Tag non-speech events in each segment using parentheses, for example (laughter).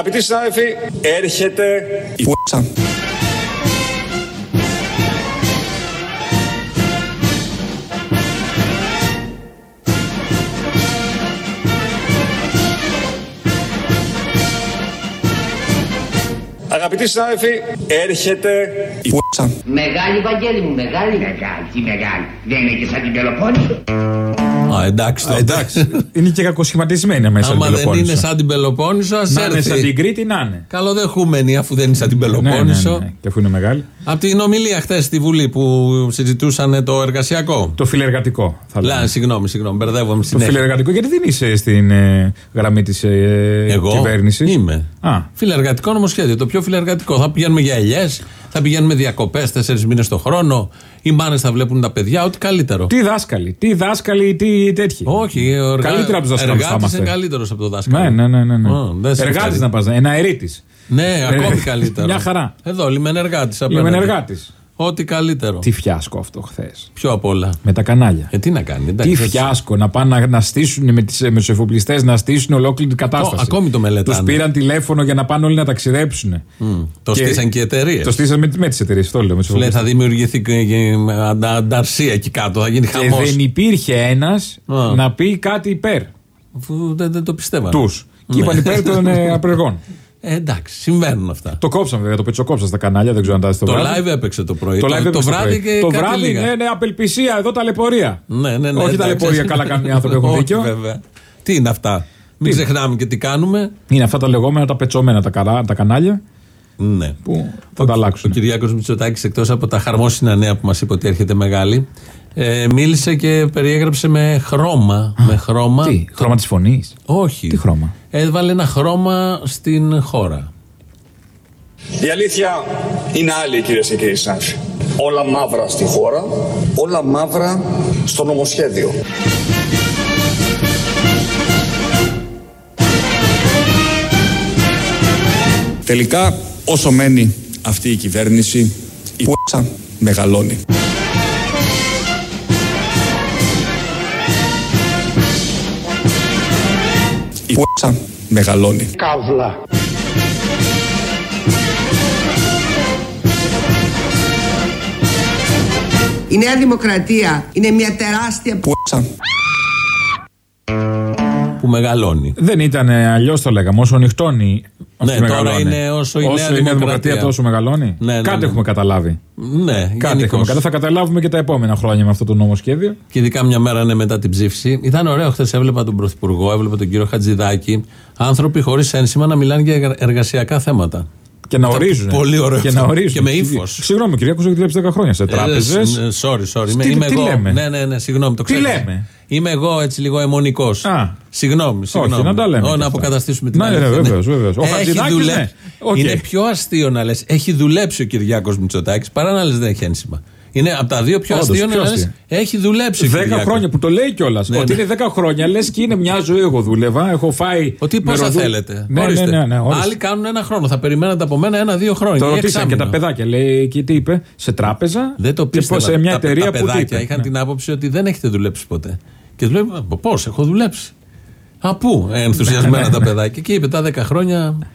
Αγαπητοί συνάδελφοι, έρχεται η Πούτσα. Αγαπητοί συνάδελφοι, έρχεται Η Πούτσα. Μεγάλη Βαγγέλη μου, μεγάλη. Μεγάλη, τι μεγάλη. Δεν είναι και σαν την Πελοπόννησο. Α, εντάξει. Α, τότε. εντάξει. Είναι και κακοσχηματισμένη μέσα στην Άμα δεν Πελοπόννησο. είναι σαν την Πελοπόννησο, ας Να είναι σαν έρθει. την Κρήτη, να είναι. Καλοδεχούμενη, αφού δεν είναι σαν την Ναι, ναι, Πελοπόννησο. ναι, Και αφού είναι μεγάλη. Από την ομιλία χθες στη Βουλή που συζητούσαν το εργασιακό. Το φιλεργατικό. Θα Λά, λέμε. συγγνώμη, συγγνώμη, μπερδεύομαι Το συνέχεια. φιλεργατικό, γιατί δεν είσαι στην ε, γραμμή της ε, Εγώ κυβέρνησης; είμαι. Α, Φιλεργατικό νομοσχέδιο. Το πιο φιλεργατικό. Θα πηγαίνουμε για ελιές, θα πηγαίνουμε διακοπές τέσσερις μήνες το χρόνο. Οι μάνες θα βλέπουν τα παιδιά, ό,τι καλύτερο. τι δάσκαλοι, τι δάσκαλοι, τι τέτοιοι. Όχι, ο εργα... Καλύτερα από τους δασκάλους θα εργάτης είμαστε. είναι καλύτερος από το δάσκαλο. Ναι, ναι, ναι. ναι, ναι. Ω, δεν σε Εργάτης ευχαριστώ. να πας, ένα αερίτη. Ναι, ακόμη καλύτερο. (laughs) Μια χαρά. Εδώ, λιμενεργάτης. Λιμενεργάτης. Ό,τι καλύτερο. Τι φιάσκο αυτό χθες. Πιο απ' όλα. Με τα κανάλια. Ε, τι να κάνει. εντάξει, Τι έτσι. φιάσκο να πάνε να, να στήσουν με, τις, με τους εφοπλιστές να στήσουν ολόκληρη την κατάσταση. ακόμη το μελετάνε. Τους πήραν τηλέφωνο για να πάνε όλοι να ταξιδέψουν. Το Και- στήσαν και οι εταιρείες. Το στήσαν με, με τις εταιρείες. Αυτό λέω. Με τους Λέει εφοπλιστές. θα δημιουργηθεί και- και αντα- ανταρσία εκεί κάτω, θα γίνει Και χαμός. δεν υπήρχε ένας Α. να πει κάτι υπέρ Δεν, δεν το πιστεύω. τους. Και είπαν υπέρ των ε, (laughs) απεργών. Ε, εντάξει, συμβαίνουν αυτά. Το κόψαν βέβαια, το πετσοκόψαν στα κανάλια, δεν ξέρω αν τα στο Το βράδυ. live έπαιξε το πρωί. Το, live το, έπαιξε βράδυ πρωί. και Το κάτι βράδυ, λίγα. ναι, ναι, απελπισία, εδώ ταλαιπωρία. Ναι, ναι, ναι, Όχι εντάξει. ταλαιπωρία, καλά κάνουν οι άνθρωποι, έχουν (laughs) Όχι, δίκιο. βέβαια. Τι είναι αυτά; Μην ξεχνάμε και τι κάνουμε. Είναι αυτά τα λεγόμενα τα πετσόμενα τα, καρά, τα κανάλια Ναι. που θα τα Ο αλλάξουν. Κυριάκος Μητσοτάκης, εκτός από τα χαρμόσυνα νέα που μας είπε ότι έρχεται μεγάλη, ε, μίλησε και περιέγραψε με χρώμα. με χρώμα. Τι, χρώμα της φωνής; Όχι. Τι χρώμα; Έβαλε ένα χρώμα στην χώρα. Η αλήθεια είναι άλλη κυρίες και κύριοι συνάδελφοι. Όλα μαύρα στη χώρα, όλα μαύρα στο νομοσχέδιο. Τελικά, όσο μένει αυτή η κυβέρνηση, η Πούτσα μεγαλώνει. Η Πούτσα μεγαλώνει. Η Νέα Δημοκρατία είναι μια τεράστια Πούτσα Που μεγαλώνει. Δεν ήταν αλλιώς το λέγαμε. Όσο νυχτώνει. Ναι, αυτή τώρα μεγαλώνει. είναι όσο η Νέα Νέα Δημοκρατία. Δημοκρατία τόσο μεγαλώνει. Ναι, ναι, Κάτι ναι. έχουμε καταλάβει. Ναι, Κάτι γενικώς. έχουμε καταλάβει. Θα καταλάβουμε και τα επόμενα χρόνια με αυτό το νομοσχέδιο. Και ειδικά μια μέρα είναι μετά την ψήφιση. Ήταν ωραίο χθες. Έβλεπα τον Πρωθυπουργό, έβλεπα τον κύριο Χατζηδάκη. Άνθρωποι χωρίς ένσημα να μιλάνε για εργα- εργασιακά θέματα. Και να Ήταν ορίζουν. πολύ ωραίο Και αυτό. να ορίζουν. Και με ύφος. Συγγνώμη, Κυριακό, έχει δουλέψει 10 χρόνια σε τράπεζε. Ε, σ- ε, sorry, sorry. Είμαι, Τι- είμαι τι εγώ. λέμε; Ναι, ναι, ναι, συγγνώμη. Το Τι ξέρω. λέμε; Είμαι εγώ έτσι λίγο αιμονικός. Α. Συγγνώμη, συγγνώμη. να τα λέμε Ω, και να αυτά. αποκαταστήσουμε την Ναι, ναι, αλήθεια. βεβαίως, βεβαίως. Ο Έχει Χατζηδάκης, δουλε- ναι. Οκ. Είναι πιο αστείο να λες: Έχει δουλέψει ο Κυριάκος Μητσοτάκης παρά να λες δεν έχει ένσημα. Είναι από τα δύο πιο Όντως, αστείο πιο να λε: αστείο. Έχει δουλέψει. ο 10 Κυριάκος». χρόνια που το λέει κιόλας. Ναι, ότι ναι. είναι 10 χρόνια, λες και είναι μια ζωή. Εγώ δούλευα, έχω φάει. Ότι πόσα μεροδού- θέλετε. Ναι, Ορίστε. ναι, ναι, ναι, ορίστε. Άλλοι κάνουν ένα χρόνο. Θα περιμένατε από μένα ένα-δύο χρόνια. Το ή ρωτήσαν και εξάμηνο. τα παιδάκια. Λέει και τι είπε, σε τράπεζα. Δεν το και πίστευα. σε μια τα, εταιρεία τα που τι παιδάκια είπε. είχαν Ναι. την άποψη ότι δεν έχετε δουλέψει ποτέ. Και τους λέω: Πώς, έχω δουλέψει. Α, πού, ε, ενθουσιασμένα Ναι, τα παιδάκια. Και είπε τα 10 χρόνια ε,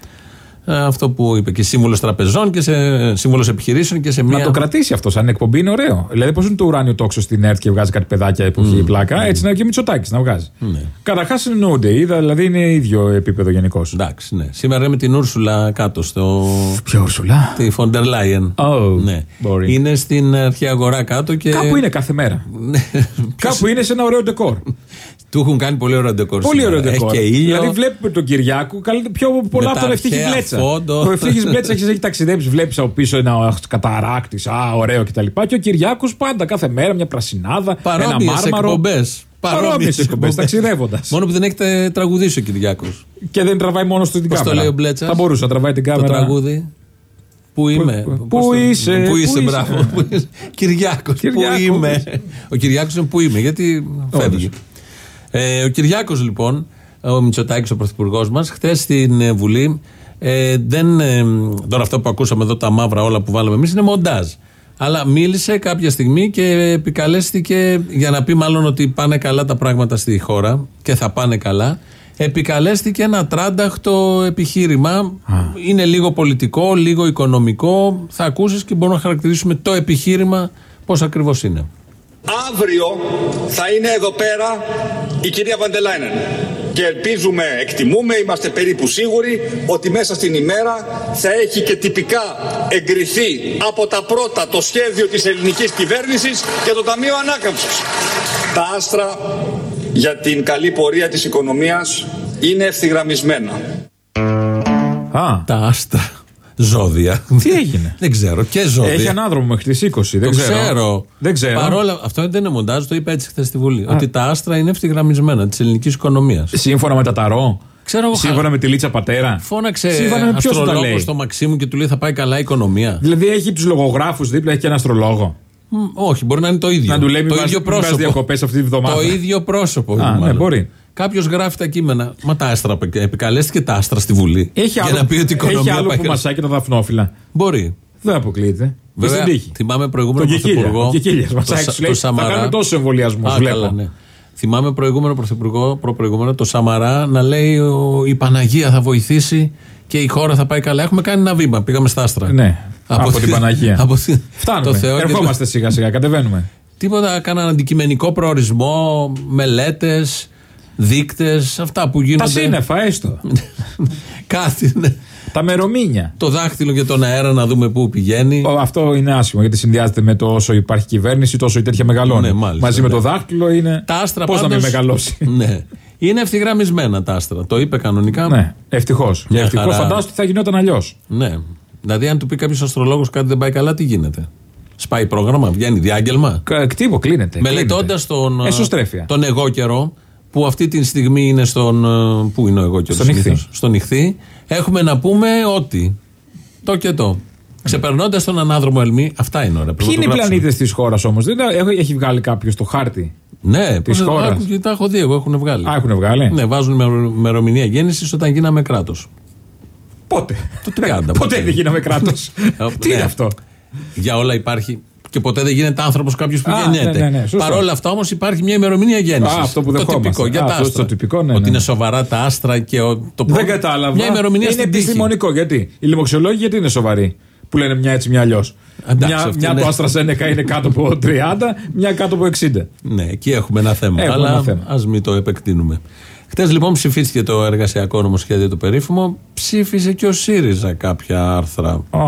αυτό που είπε και σύμβουλο τραπεζών και σε σύμβουλο επιχειρήσεων και σε μια. Να το κρατήσει αυτό σαν εκπομπή είναι ωραίο. Δηλαδή, πώς είναι το ουράνιο τόξο στην ΕΡΤ και βγάζει κάτι παιδάκια που έχει πλάκα, έτσι να είναι και ο Μητσοτάκης να βγάζει. Ναι. Καταρχάς συνεννοούνται, είδα, δηλαδή είναι ίδιο επίπεδο γενικώς. Εντάξει, ναι. Σήμερα είμαι την Ούρσουλα κάτω στο. Ποιο Ουρσουλά. Τη Φοντερ Λάιεν. Oh, ναι. boring. Είναι στην αρχαία αγορά κάτω και. Κάπου είναι κάθε μέρα. (laughs) Ναι. Κάπου είναι σε ένα ωραίο ντεκόρ. (laughs) Του έχουν κάνει πολύ ωραίο ντεκόρ. Πολύ σήμερα. ωραίο ντεκόρ. Έχει και ήλιο. Δηλαδή βλέπουμε τον Κυριάκο καλύτερα- πιο πολλά Με από τον τα Ευτύχη αρχαία Μπλέτσα. φόντο. Ο Ευτύχης Μπλέτσας έχει, έχει ταξιδέψει, βλέπεις από πίσω ένας καταρράκτης, α, ωραίο κτλ. Και ο Κυριάκος πάντα κάθε μέρα μια πρασινάδα, ένα Παρόμοιες μάρμαρο. εκπομπές. Παρόμοιες εκπομπές, ταξιδεύοντας. Μόνο που δεν έχετε τραγουδήσει ο Κυριάκος. Και δεν τραβάει μόνο του την Πώς το κάμερα. λέει ο Μπλέτσας; Θα μπορούσε να τραβάει την Το κάμερα. τραγούδι. Πού είμαι; πού Πώς το- είσαι, Πού πού είσαι, είσαι; μπράβο. Κυριάκος. Πού Κυριάκος, είμαι; πού είσαι. Ο Κυριάκος είναι πού είμαι, γιατί φεύγει. Ε, ο Κυριάκος λοιπόν, ο Μητσοτάκης, ο πρωθυπουργός μας, χθες στην ε, Βουλή. Ε, δεν, ε, τώρα αυτό που ακούσαμε εδώ, τα μαύρα όλα που βάλαμε εμείς, είναι μοντάζ. Αλλά μίλησε κάποια στιγμή και επικαλέστηκε για να πει μάλλον ότι πάνε καλά τα πράγματα στη χώρα και θα πάνε καλά. επικαλέστηκε ένα τράνταχτο επιχείρημα. Είναι λίγο πολιτικό, λίγο οικονομικό. Θα ακούσεις και μπορούμε να χαρακτηρίσουμε το επιχείρημα πώς ακριβώς είναι. Αύριο θα είναι εδώ πέρα η κυρία Βαντελάινεν. Και ελπίζουμε, εκτιμούμε, είμαστε περίπου σίγουροι ότι μέσα στην ημέρα θα έχει και τυπικά εγκριθεί από τα πρώτα το σχέδιο της ελληνικής κυβέρνησης και το Ταμείο Ανάκαμψης. Τα άστρα για την καλή πορεία της οικονομίας είναι ευθυγραμμισμένα. Α, Τα άστρα. Ζώδια. τι έγινε; Δεν ξέρω. Και ζώδια. Έχει ανάδρομο μέχρι τις 20. Δεν το ξέρω. ξέρω. Δεν ξέρω. Παρόλα, αυτό δεν είναι μοντάζ, το είπε έτσι χθες στη Βουλή. Ότι τα άστρα είναι ευθυγραμμισμένα της ελληνικής οικονομίας. Σύμφωνα με τα ταρό. Ξέρω εγώ, Σύμφωνα με τη Λίτσα Πατέρα. Φώναξε Σύμφωνα με ποιος τα αστρολόγο λέει. στο Μαξίμου και του λέει θα πάει καλά η οικονομία. Δηλαδή έχει τους λογογράφους δίπλα, έχει και ένα αστρολόγο. Μ, όχι, μπορεί να είναι το ίδιο. Να του λέει, μην το πας- ίδιο μην πας πρόσωπο. διακοπές αυτή τη βδομάδα. Το ίδιο πρόσωπο. Α, μάλλον. ναι, μπορεί. Κάποιος γράφει τα κείμενα. Μα τα άστρα επι- επικαλέστηκε τα άστρα στη Βουλή. Έχει για άλλο, να πει ότι η οικονομία έχει άλλο πάει που καλά. μασάει και τα δαφνόφυλλα. Μπορεί. Δεν αποκλείεται. Βέβαια, Δεν τύχει. θυμάμαι προηγούμενο Τον Κικίλια. πρωθυπουργό. Ο Κικίλιας μασάει το και Σα- σου λέει, το θα Σαμαρά. κάνουμε τόσους εμβολιασμούς, Α, βλέπω. καλά, ναι. Θυμάμαι προηγούμενο πρωθυπουργό, προπροηγούμενο, το Σαμαρά, να λέει ο, η Παναγία θα βοηθήσει και η χώρα θα πάει καλά. Έχουμε κάνει ένα βήμα. Πήγαμε στα άστρα. Ναι, από τη- την Παναγία. (laughs) από τη- Φτάνουμε. το Θεό και το- Ερχόμαστε σιγά σιγά, κατεβαίνουμε. Τίποτα, κάναν αντικειμενικό προορισμό, μελέτες, δείκτες, αυτά που γίνονται. Τα σύννεφα, έστω. (laughs) Κάτι. ναι. τα μερομήνια. Το δάχτυλο και τον αέρα να δούμε πού πηγαίνει. Ο, Αυτό είναι άσχημο γιατί συνδυάζεται με το όσο υπάρχει κυβέρνηση, τόσο η τέτοια μεγαλώνει. Ναι, μάλιστα, Μαζί ναι. με το δάχτυλο είναι. Τα άστρα Πώς να μην πάντως- μεγαλώσει. (laughs) Ναι. Είναι ευθυγραμμισμένα τα άστρα. Το είπε κανονικά. ναι, ευτυχώς. Μια Ευτυχώς χαρά. φαντάζομαι ότι θα γινόταν αλλιώς. Ναι. Δηλαδή, αν του πει κάποιος αστρολόγος κάτι δεν πάει καλά, τι γίνεται; Σπάει πρόγραμμα, βγαίνει διάγγελμα; Κτύπο, κλείνεται. Μελετώντας τον, Εσωστρέφεια. τον εγώ καιρό, που αυτή τη στιγμή είναι στον. ε, Πού είναι ο εγώ καιρό, Στον Ιχθύ. Στον Ιχθύ, έχουμε να πούμε ότι. Το και το. Ξεπερνώντας τον ανάδρομο Ελμή, αυτά είναι ωραία. Ποιοι είναι οι πλανήτες της χώρας όμως, δεν τα- έχει- έχει βγάλει κάποιος το χάρτη. Ναι, της πώς- χώρας; άκου και τα έχω δει, εγώ έχουν βγάλει. Α, έχουν βγάλει; Ναι, βάζουν ημερο- ημερομηνία γέννησης όταν γίναμε κράτος. Πότε; Το 30. Ποτέ δεν γίναμε κράτος; Ε, (laughs) Τι ναι. είναι αυτό; Για όλα υπάρχει. Και ποτέ δεν γίνεται άνθρωπος κάποιος που Α, γεννιέται. ναι, ναι, ναι, σωστό. Παρ' όλα αυτά όμως υπάρχει μια ημερομηνία γέννησης. Α, αυτό που το δεχόμαστε. τυπικό για Α, τα αυτό άστρα. το τυπικό, ναι, Ότι ναι. είναι σοβαρά τα άστρα και ο, το Δεν πρώτο- κατάλαβα. Μια ημερομηνία είναι στην τύχη. επιστημονικό. Γιατί; Οι λοιμοξιολόγοι γιατί είναι σοβαροί; Που λένε μια έτσι, μια αλλιώς. Εντάξει, Μια, αυτή μια είναι- το Αστρασένεκα είναι κάτω από 30, μια κάτω από 60. Ναι, εκεί έχουμε ένα θέμα. Έχουμε αλλά ένα θέμα. ας μην το επεκτείνουμε. Χτες λοιπόν ψηφίστηκε το εργασιακό νομοσχέδιο το περίφημο. Ψήφισε και ο ΣΥΡΙΖΑ κάποια άρθρα. Α,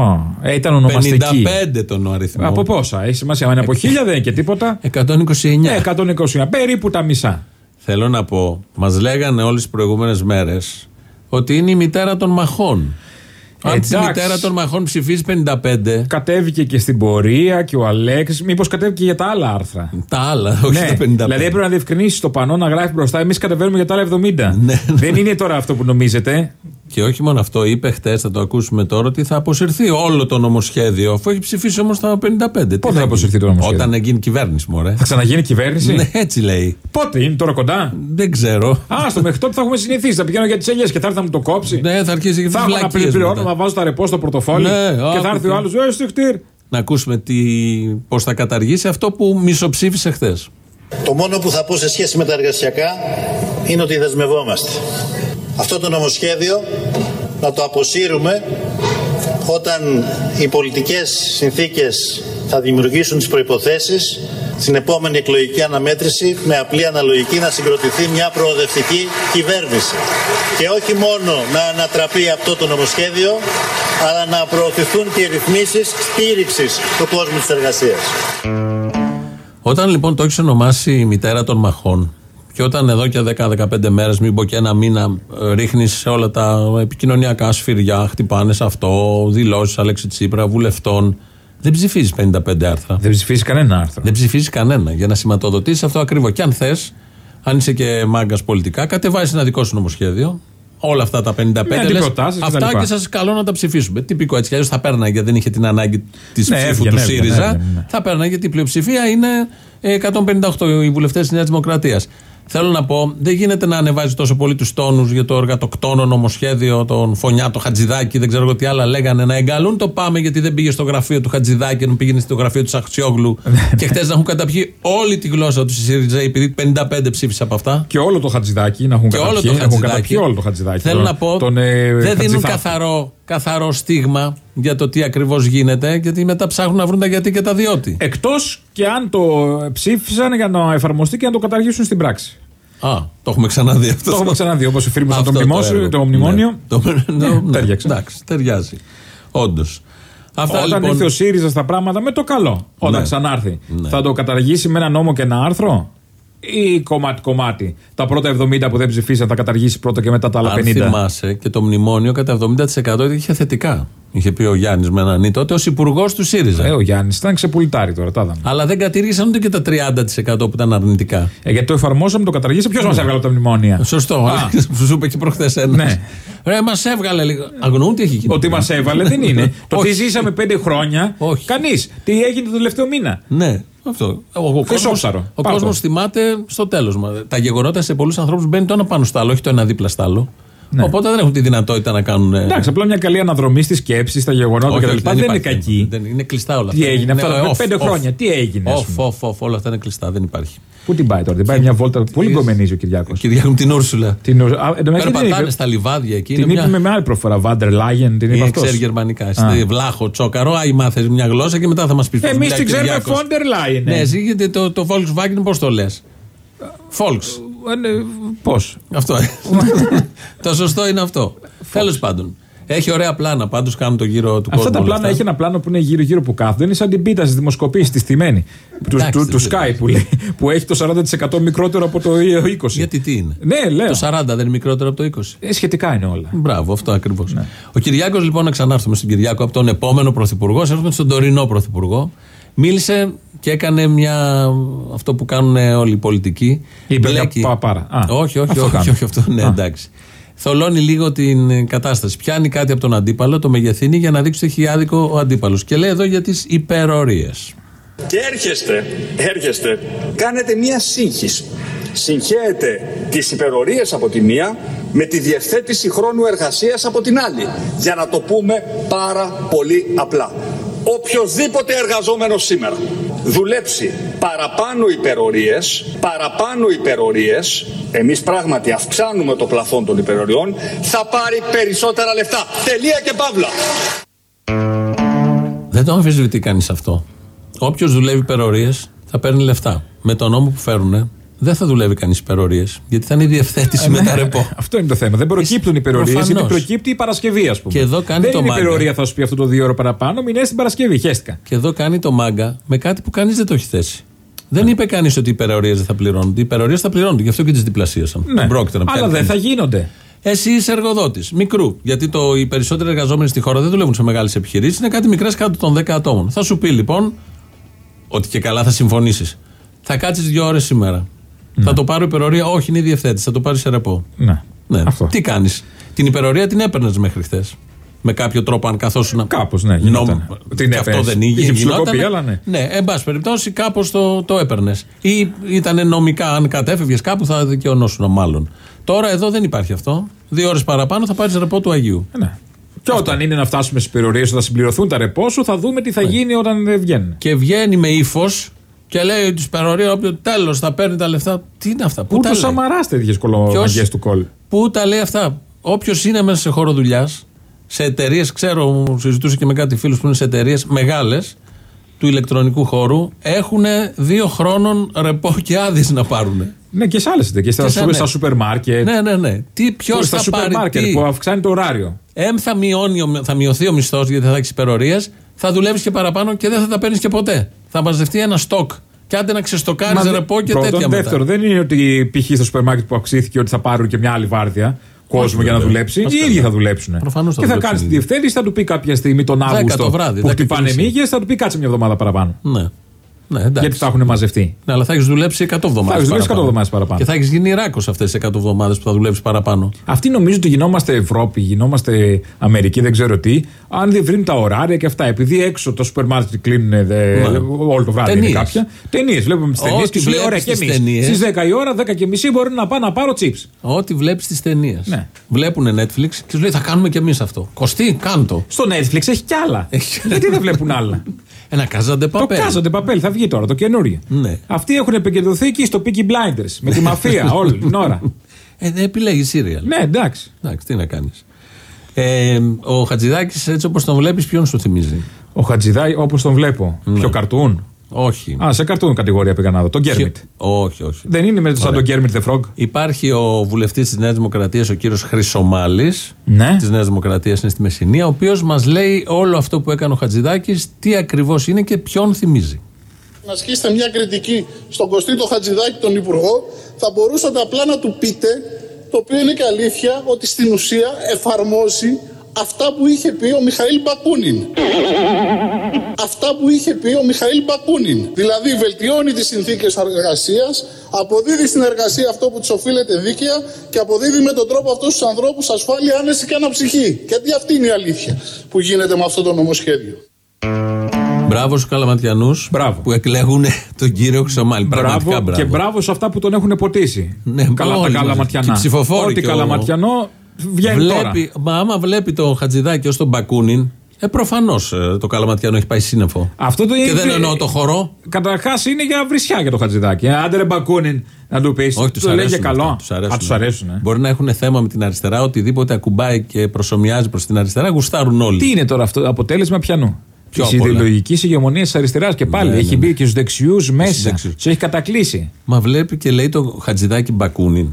ε, ήταν ονομαστική. 55 τον ο αριθμό. Από πόσα, έχει σημασία. Αν είναι από 1000 δεν είναι και τίποτα. 129. Ε, 129, περίπου τα μισά. Θέλω να πω, μας λέγανε όλες τις προηγούμενες μέρες ότι είναι η μητέρα των μαχών. Αν τη Εντάξει. μητέρα των μαχών ψηφίζει 55, Κατέβηκε και στην πορεία και ο Αλέξης. Μήπως κατέβηκε για τα άλλα άρθρα. τα άλλα, όχι ναι, τα 55. δηλαδή έπρεπε να διευκρινίσει το πανό να γράφει μπροστά. Εμείς κατεβαίνουμε για τα άλλα 70. Ναι. Δεν είναι τώρα αυτό που νομίζετε. Και όχι μόνο αυτό, είπε χτες, θα το ακούσουμε τώρα, ότι θα αποσυρθεί όλο το νομοσχέδιο, αφού έχει ψηφίσει όμως τα 55. Τι Πότε θα γίνει; αποσυρθεί το νομοσχέδιο; Όταν γίνει κυβέρνηση, μωρέ. Θα ξαναγίνει κυβέρνηση; ναι, έτσι λέει. Πότε είναι τώρα κοντά; Δεν ξέρω. Α, στο μέχρι τότε θα έχουμε συνηθίσει. Θα πηγαίνω για τις ελιές και θα έρθει να μου το κόψει. ναι, θα αρχίσει και θα τις έχω ένα βλακίες πληρώνω μετά. να βάζω τα ρεπό στο πορτοφόλι. Ναι, και άκου θα έρθει τι. ο άλλος. Ε, στιχτήρ. Να ακούσουμε τι, πώς θα καταργήσει αυτό που μισοψήφισε χθες. Το μόνο που θα πω σε σχέση με τα εργασιακά είναι ότι δεσμευόμαστε. Αυτό το νομοσχέδιο να το αποσύρουμε όταν οι πολιτικές συνθήκες θα δημιουργήσουν τις προϋποθέσεις στην επόμενη εκλογική αναμέτρηση με απλή αναλογική να συγκροτηθεί μια προοδευτική κυβέρνηση. Και όχι μόνο να ανατραπεί αυτό το νομοσχέδιο, αλλά να προωθηθούν και οι ρυθμίσεις στήριξης του κόσμου της εργασίας. Όταν λοιπόν το έχει ονομάσει η μητέρα των μαχών, και όταν εδώ και 10-15 μέρες, μην πω και ένα μήνα, ρίχνεις σε όλα τα επικοινωνιακά σφυριά, χτυπάνες σε αυτό, δηλώσεις Αλέξη Τσίπρα, βουλευτών, δεν ψηφίζεις 55 άρθρα. Δεν ψηφίσει κανένα άρθρο. Δεν ψηφίζεις κανένα για να σηματοδοτήσεις αυτό ακριβώ. Και αν θες, αν είσαι και μάγκας πολιτικά, κατεβάζεις ένα δικό σου νομοσχέδιο. Όλα αυτά τα 55 λες, αντιπροτάσεις και τα Αυτά λοιπά. και σας καλώ να τα ψηφίσουμε. Τυπικό έτσι κι αλλιώς θα πέρναγε, δεν είχε την ανάγκη της Ναι, ψήφου έβγαινε, του έβγαινε, ΣΥΡΙΖΑ. έβγαινε, ναι. Θα πέρναγε γιατί η πλειοψηφία είναι ε, 158 οι βουλευτές της Νέας Δημοκρατίας. Θέλω να πω, δεν γίνεται να ανεβάζει τόσο πολύ τους τόνους για το εργατοκτόνο νομοσχέδιο, τον Φωνιά, το Χατζηδάκη, δεν ξέρω εγώ τι άλλα λέγανε. Να εγκαλούν το πάμε γιατί δεν πήγε στο γραφείο του Χατζηδάκη, ενώ πήγαινε στο γραφείο του Σαχτσιόγλου. (laughs) και χτε να έχουν καταπιεί όλη τη γλώσσα του στη ΣΥΡΙΖΑ, επειδή 55 ψήφισε από αυτά. Και όλο το χατζηδάκι να έχουν Και όλο καταπιεί. το Έχουν Χατζηδάκι. καταπιεί όλο το χατζηδάκι. Θέλω τον- να πω, τον, ε, δεν δίνουν Χατζηφάκη. καθαρό, καθαρό στίγμα για το τι ακριβώς γίνεται, γιατί μετά ψάχνουν να βρουν τα γιατί και τα διότι. Εκτός και αν το ψήφισαν για να εφαρμοστεί και να το καταργήσουν στην πράξη. Α, το έχουμε ξαναδεί αυτό. Το έχουμε ξαναδεί. Όπως εφήρμοσαν το, Αυτό μνημόσυνο, έργο. το μνημόνιο. Ναι. Το- (laughs) ναι, ναι. Τέριαξε. Εντάξει, ταιριάζει. Όντως. Αυτά Όταν λοιπόν. ήρθε ο ΣΥΡΙΖΑ στα πράγματα με το καλό, όταν Ναι. ξανάρθει, Ναι. θα το καταργήσει με ένα νόμο και ένα άρθρο; Ή κομμάτι-κομμάτι. Τα πρώτα 70 που δεν ψηφίσαν θα καταργήσει πρώτα και μετά τα άλλα Αν 50. θυμάσαι και το μνημόνιο κατά 70% είχε θετικά. Είχε πει ο Γιάννης με έναν ή τότε ως υπουργός του ΣΥΡΙΖΑ. Ε, ο Γιάννης ήταν ξεπουλτάρι τώρα, τα είδαμε. Αλλά δεν κατήργησαν ούτε και τα 30% που ήταν αρνητικά. Ε, γιατί το εφαρμόσαμε, το καταργήσαμε. Ποιος μας έβγαλε από τα μνημόνια; Σωστό. Α. (laughs) Σου είπε και προχθές ένας. Ναι. Ρε, μας έβγαλε λίγο. Αγνοούν τι έχει γίνει. Ότι μας έβαλε δεν είναι. (laughs) το τι Όχι. ζήσαμε πέντε χρόνια. Όχι. Κανείς. Τι έγινε τον τελευταίο μήνα; Ναι, αυτό. Ο, ο κόσμος, σόξαρο. ο Πάρ' το. κόσμος θυμάται στο τέλος. Τα γεγονότα σε πολλούς ανθρώπους μπαίνει το ένα πάνω στο άλλο, όχι το ένα δίπλα στο άλλο. Οπότε δεν έχουν τη δυνατότητα να κάνουν. ε, Ναι. Εντάξει, απλά μια καλή αναδρομή στη σκέψη, στα γεγονότα όχι, κτλ. όχι, Δεν, είναι υπάρχει. κακή. Δεν, είναι κλειστά όλα Τι αυτά. έγινε Είναι αυτά τα off, πέντε off. χρόνια, τι έγινε, ας Off, πούμε. off, off, όλα αυτά είναι κλειστά, δεν υπάρχει. Πού την πάει τώρα, την πάει μια βόλτα. Πολύ κομμενίζει ο Κυριάκος; Κυριάκο μου την Ούρσουλα. Την, α, εν τω μεταξύ την Περπατάνε είπε- στα λιβάδια εκεί. την είναι είπε μια... με άλλη προφορά. Βάντερ Λάγεν, την είπε Ε, αυτός. ξέρει γερμανικά. Α. Στη Βλάχο, τσόκαρο, άι μάθες μια γλώσσα και μετά θα μας πεις Εμείς την ξέρουμε Φόντερ Λάγεν. Ναι, εσύ γιατί το, το Volkswagen πώς το λες; Volks. Πώς; Αυτό. (laughs) το σωστό είναι αυτό. Τέλος πάντων. Έχει ωραία πλάνα. Πάντως κάνουν το γύρο του κόσμου. Αυτά τα όλα πλάνα αυτά. έχει ένα πλάνο που είναι γύρω-γύρω που κάθονται. Είναι σαν την πίτα στις δημοσκοπήσεις τη στημένη. Του, Εντάξει, του, του δεν- Sky που λέει. Που έχει το 40% μικρότερο από το 20. Γιατί τι είναι; Ναι, λέω. Το 40 δεν είναι μικρότερο από το 20. Ε, σχετικά είναι όλα. Μπράβο, αυτό ακριβώς. Ναι. Ο Κυριάκος, λοιπόν, να ξανάρθουμε στον Κυριάκο από τον επόμενο πρωθυπουργό, έρχομαι στον τωρινό πρωθυπουργό. Μίλησε και έκανε μια. αυτό που κάνουν όλοι οι πολιτικοί. Είπε μια Μπλέκει- παπάρα. Α, όχι, όχι, αυτό όχι, κάνει. όχι, αυτό. Ναι, Α. εντάξει. Θολώνει λίγο την ε, κατάσταση. Πιάνει κάτι από τον αντίπαλο, το μεγεθύνει για να δείξει ότι έχει άδικο ο αντίπαλος. Και λέει εδώ για τις υπερορίες. Και έρχεστε, έρχεστε, κάνετε μία σύγχυση. Συγχαίετε τις υπερορίες από τη μία με τη διευθέτηση χρόνου εργασίας από την άλλη. Για να το πούμε πάρα πολύ απλά. Οποιοδήποτε εργαζόμενος σήμερα δουλέψει παραπάνω υπερορίες, παραπάνω υπερορίες, εμείς πράγματι αυξάνουμε το πλαφόν των υπεροριών, θα πάρει περισσότερα λεφτά. Τελεία και παύλα. Δεν το αμφισβητεί κανείς αυτό. Όποιος δουλεύει υπερορίες θα παίρνει λεφτά. Με τον νόμο που φέρουν δεν θα δουλεύει κανείς υπερορίες. Γιατί θα είναι η διευθέτηση με τα ρεπό. Αυτό είναι το θέμα. Δεν προκύπτουν οι υπερορίες Προφανώς. γιατί προκύπτει η Παρασκευή, ας πούμε. Και εδώ κάνει Δεν το είναι μάγκα. υπερορία, θα σου πει αυτό το δύο ώρο παραπάνω, μην έρθει την Παρασκευή. Χαίστηκα. Και εδώ κάνει το μάγκα με κάτι που κανείς δεν το έχει θέσει. Δεν είπε κανείς ότι οι υπερορίες δεν θα πληρώνονται. Οι υπερορίες θα πληρώνονται. Γι' αυτό και τις διπλασίασαν. Δεν πρόκειται να Ναι. Αλλά πιάνει δεν θα κανείς. γίνονται. Εσύ είσαι εργοδότης, μικρού. Γιατί το, οι περισσότεροι εργαζόμενοι στη χώρα δεν δουλεύουν σε μεγάλες επιχειρήσεις, είναι κάτι μικρές κάτω των 10 ατόμων. Θα σου πει λοιπόν ότι και καλά θα συμφωνήσεις. Θα κάτσεις δύο ώρες σήμερα. Θα το πάρω υπερορία. Όχι, είναι η διευθέτηση. Θα το πάρει σε ρεπό. Ναι. Ναι. Αυτό. Τι κάνεις; Την υπερορία την έπαιρνες μέχρι χθες. Με κάποιο τρόπο, αν καθόσουν. Κάπως, ναι, γινόταν. Την και αυτό έπαιρνες. δεν είχε. Είχε γινόταν. ψιλοκοπεί, αλλά ναι. Ναι, εν πάση περιπτώσει, κάπως το, το έπαιρνες. Ή ήταν νομικά, αν κατέφευγες κάπου, θα δικαιωνόσουν μάλλον. Τώρα εδώ δεν υπάρχει αυτό. Δύο ώρες παραπάνω θα πάρεις ρεπό του Αγίου. Ναι. Και όταν είναι να φτάσουμε στις υπερορίες, όταν συμπληρωθούν τα ρεπό σου, θα δούμε τι θα γίνει όταν δεν βγαίνουν. Και βγαίνει με ύφος και λέει ότι υπερορία, όποιο τέλος θα παίρνει τα λεφτά. Τι είναι αυτά, πού Ούτε τα ο λέει; Σαμαράς τέτοιες κολομαγιέ του κόλ. Πού τα λέει αυτά; Όποιος είναι μέσα σε χώρο δουλειάς, σε εταιρείες, ξέρω, μου συζητούσε και με κάτι φίλους που είναι σε εταιρείες μεγάλες του ηλεκτρονικού χώρου, έχουν δύο χρόνων ρεπό και άδειες να πάρουν. Ναι, και σε άλλες εταιρείες. Στα, Και σε- σου- ναι. στα σούπερ μάρκετ. Ναι, ναι, ναι. Τι, ποιος στα θα σούπερ πάρει μάρκετ τι; που αυξάνει το ωράριο. Εμ θα, μειώνει, ο- θα μειωθεί ο μισθός γιατί θα έχεις υπερορίες, θα δουλεύεις και παραπάνω και δεν θα τα παίρνεις και ποτέ. Θα μαζευτεί ένα στοκ. Και άντε να ξεστοκάρεις Μα ρεπό και πρώτον, τέτοια δεύτερον, μετά. δεν είναι ότι π.χ. στο σούπερ μάρκετ που αυξήθηκε ότι θα πάρουν και μια άλλη βάρδια κόσμο για να βέβαια. δουλέψει. Ας Οι ίδιοι καλά. θα δουλέψουν. Προφανώς θα και θα δουλέψουν κάνει οι τη ίδιοι. διευθέτηση, θα του πει κάποια στιγμή τον Δέκα Αύγουστο το βράδυ, που δέκα χτυπάνε και μισή. μύγες, θα του πει κάτσε μια εβδομάδα παραπάνω. Ναι. Ναι, εντάξει. Γιατί θα έχουν μαζευτεί. Ναι, αλλά θα έχεις δουλέψει 100 εβδομάδε. Θα έχεις δουλέψει 100 εβδομάδες παραπάνω. Και θα έχεις γίνει Ιράκος αυτές τι 100 εβδομάδες που θα δουλέψεις παραπάνω. Αυτοί νομίζουν ότι γινόμαστε Ευρώπη, γινόμαστε Αμερική, δεν ξέρω τι. Αν διευρύνουν τα ωράρια και αυτά. Επειδή έξω το σούπερ μάρκετ κλείνουν ε, δε, όλο το βράδυ είναι Ταινίες. κάποια. Ταινίες. Βλέπουμε τις ταινίες Ό,τι και σου λέει: Ωραία, βλέπεις και τις εμείς. ταινίες. Στις 10 η ώρα, 10 και μισή μπορεί να πάω να πάρω chips. Ό,τι βλέπεις στι ταινίες. Ναι. Βλέπουν Netflix και σου λέει θα κάνουμε κι εμείς αυτό. Κοστί, κάντο. Στο Netflix έχει κι άλλα. Έχει. Γιατί δεν βλέπουν άλλα; (laughs) Ένα κάζαντε Το παπέλ. κάζονται παπέλ, θα βγει τώρα το καινούριο. Ναι. Αυτοί έχουν επικεντρωθεί εκεί στο Peaky Blinders με τη μαφία (laughs) όλη την ώρα. Ε, δεν επιλέγεις σύριαλ. Ναι, εντάξει. Εντάξει, τι να κάνεις. Ε, ο Χατζηδάκης, έτσι όπως τον βλέπεις, ποιον σου θυμίζει; Ο Χατζηδάη, όπως τον βλέπω. Ναι. Πιο καρτούν. Όχι. Α, σε καρτούν κατηγορία πήγα να δω. Τον Γκέρμιτ. Όχι, όχι. Δεν είναι με σαν τον Γκέρμιτ the Frog. Υπάρχει ο βουλευτής της Νέας Δημοκρατίας, ο κύριος Χρυσομάλης. Ναι. Της Νέας Δημοκρατίας είναι στη Μεσσηνία, ο οποίος μας λέει όλο αυτό που έκανε ο Χατζηδάκης, τι ακριβώς είναι και ποιον θυμίζει. να ασκήσετε μια κριτική στον Κωστή το Χατζηδάκη, τον Υπουργό, θα μπορούσατε απλά να του πείτε, το οποίο είναι και αλήθεια, ότι στην ουσία εφαρμόζει αυτά που είχε πει ο Μιχαήλ Μπακούνιν. Αυτά που είχε πει ο Μιχαήλ Μπακούνιν. Δηλαδή βελτιώνει τις συνθήκες εργασίας, αποδίδει στην εργασία αυτό που της οφείλεται δίκαια και αποδίδει με τον τρόπο αυτούς τους ανθρώπους ασφάλεια, άνεση και αναψυχή. Γιατί αυτή είναι η αλήθεια που γίνεται με αυτό το νομοσχέδιο. Μπράβο στους Καλαματιανούς Μπράβο. που εκλέγουν τον κύριο Χρυσομάλη. Πραγματικά Μπράβο, μπράβο. και μπράβο σε αυτά που τον έχουν ποτίσει. Ναι, Καλά όλοι τα μαζί. καλαματιανά. Και οι ψηφοφόροι Ό,τι και ο- καλαματιανό βγαίνει τώρα. βλέπει, Μα άμα βλέπει το Χατζηδάκη ως τον Μπακούνιν, ε, προφανώς το Καλαματιανό έχει πάει σύννεφο. Αυτό το Και είναι- δεν εννοώ το χορό. Καταρχάς είναι για βρισιά για το Χατζηδάκι. Ε, Άντε ρε Μπακούνιν να του πεις. Όχι, τους το λέει για αρέσουν. καλό. αυτά, τους αρέσουν. Α, του αρέσουν. ε. Μπορεί να έχουν θέμα με την αριστερά, οτιδήποτε ακουμπάει και προσωμιάζει προς την αριστερά, γουστάρουν όλοι. Τι είναι τώρα αυτό, αποτέλεσμα πιανού; Ποιο Της απ' όλα; ιδεολογικής ηγεμονίας της αριστεράς και πάλι. Ναι, έχει ναι, μπει ναι. και στους δεξιούς μέσα. δεξιούς. Του έχει κατακλείσει. Μα βλέπει και λέει το Χατζηδάκι Μπακούνιν.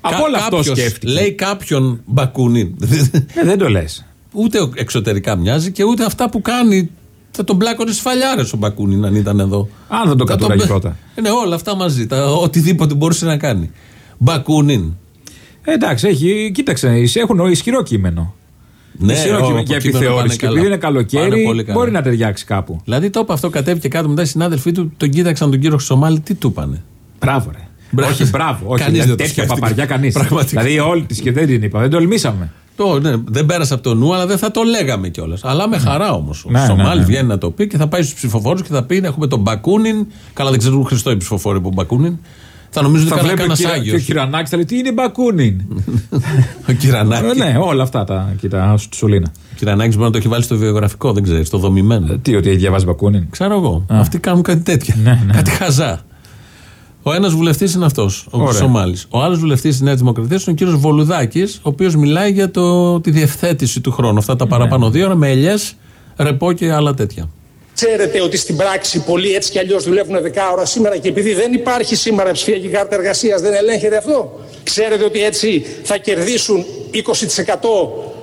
Από όλα αυτό κάποιος σκέφτηκε. Λέει κάποιον Μπακούνιν. Ε, δεν το λες. ούτε εξωτερικά μοιάζει και ούτε αυτά που κάνει. Θα τον πλάκωνε σφαλιάρε ο Μπακούνιν αν ήταν εδώ. Αν δεν το Θα κατουράγει τον- πρώτα. Ε, Ναι, όλα αυτά μαζί. Τα, οτιδήποτε μπορούσε να κάνει. Μπακούνιν. Ε, εντάξει, έχει, κοίταξε, έχουν ισχυρό κείμενο. Ναι, ισχυρό ο- κείμενο το για κείμενο επιθεώρηση. πάνε Και καλά. επειδή είναι Πάνε καλοκαίρι, πολύ καλά. μπορεί να ταιριάξει κάπου. Δηλαδή το είπε αυτό, κατέβηκε κάτω μετά οι συνάδελφοί του, τον κοίταξαν τον κύριο Χρυσομάλη, τι του είπανε; Μπράβο, ρε. Μπράβο. Όχι, μπράβο. Όχι, Κανείς δηλαδή, δεν το τέτοια σκέφτηκε. παπαριά κανείς. Πραγματικά. Δηλαδή όλοι τη και δεν την είπα, δεν τολμήσαμε. Το, ναι, δεν πέρασε από το νου, αλλά δεν θα το λέγαμε κιόλας. Αλλά με χαρά όμως. Ο Ναι, ναι, Σομάλη ναι. βγαίνει να το πει και θα πάει στους ψηφοφόρους και θα πει: Έχουμε τον Μπακούνιν. Καλά, δεν ξέρουν Χριστό οι ψηφοφόροι από Μπακούνιν. Θα νομίζουν Θα ότι βλέπει κανένας ο, κυρα, και Άγιο. ο Κυρανάκης θα λέει τι είναι μπακούνιν; (laughs) Ο Κυρανάκης. Ε, ναι, όλα αυτά τα κοιτά του Σουλίνα. Ο Κυρανάκης μπορεί να το έχει βάλει στο βιογραφικό, δεν ξέρεις, στο δομημένο. Τι, ότι διαβάζει μπακούνιν; Ξέρω εγώ. Αυτοί κάνουν κάτι τέτοια. Ναι, ναι. Κάτι χαζά. Ο ένας βουλευτής είναι αυτός, ο Ωραία. Σομάλη. Ο άλλος βουλευτής της Νέας Δημοκρατίας είναι ο κύριος Βολουδάκης, ο οποίος μιλάει για το, τη διευθέτηση του χρόνου. Αυτά τα Ναι. παραπάνω δύο ώρα με ελιές, ρεπό και άλλα τέτοια. Ξέρετε ότι στην πράξη πολλοί έτσι κι αλλιώς δουλεύουν 10 ώρα σήμερα και επειδή δεν υπάρχει σήμερα ψηφιακή κάρτα εργασίας, δεν ελέγχεται αυτό. Ξέρετε ότι έτσι θα κερδίσουν 20%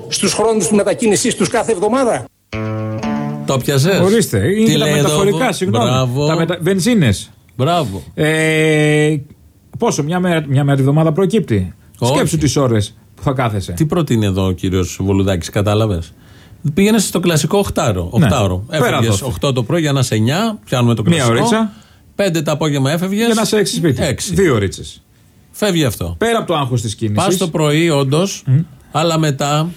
στους χρόνους του μετακίνησής τους κάθε εβδομάδα; Το πιαζε. Ορίστε, είναι Τι και τα λέει εδώ, μεταφορικά, βο- συγγνώμη. Μπράβο. Τα μετα... Βενζίνες. Μπράβο. Ε, πόσο, μια μέρα, μια μέρα τη βδομάδα προκύπτει; Όχι. Σκέψου τις ώρες που θα κάθεσαι. Τι προτείνει εδώ ο κύριος Βολουδάκης, κατάλαβες; Πήγαινε στο κλασικό 8ωρο. Ναι. Οχτάωρο. Πέρα Έφευγες δόθε. 8 το πρωί για να σε 9, πιάνουμε το Μία κλασικό. ωρίτσα. 5 το απόγευμα έφευγες. Για να σε έξι σπίτι. Έξι. Δύο ρίτσε. Φεύγει αυτό. Πέρα από το άγχος της κίνησης. Πας το πρωί, όντως, αλλά μετά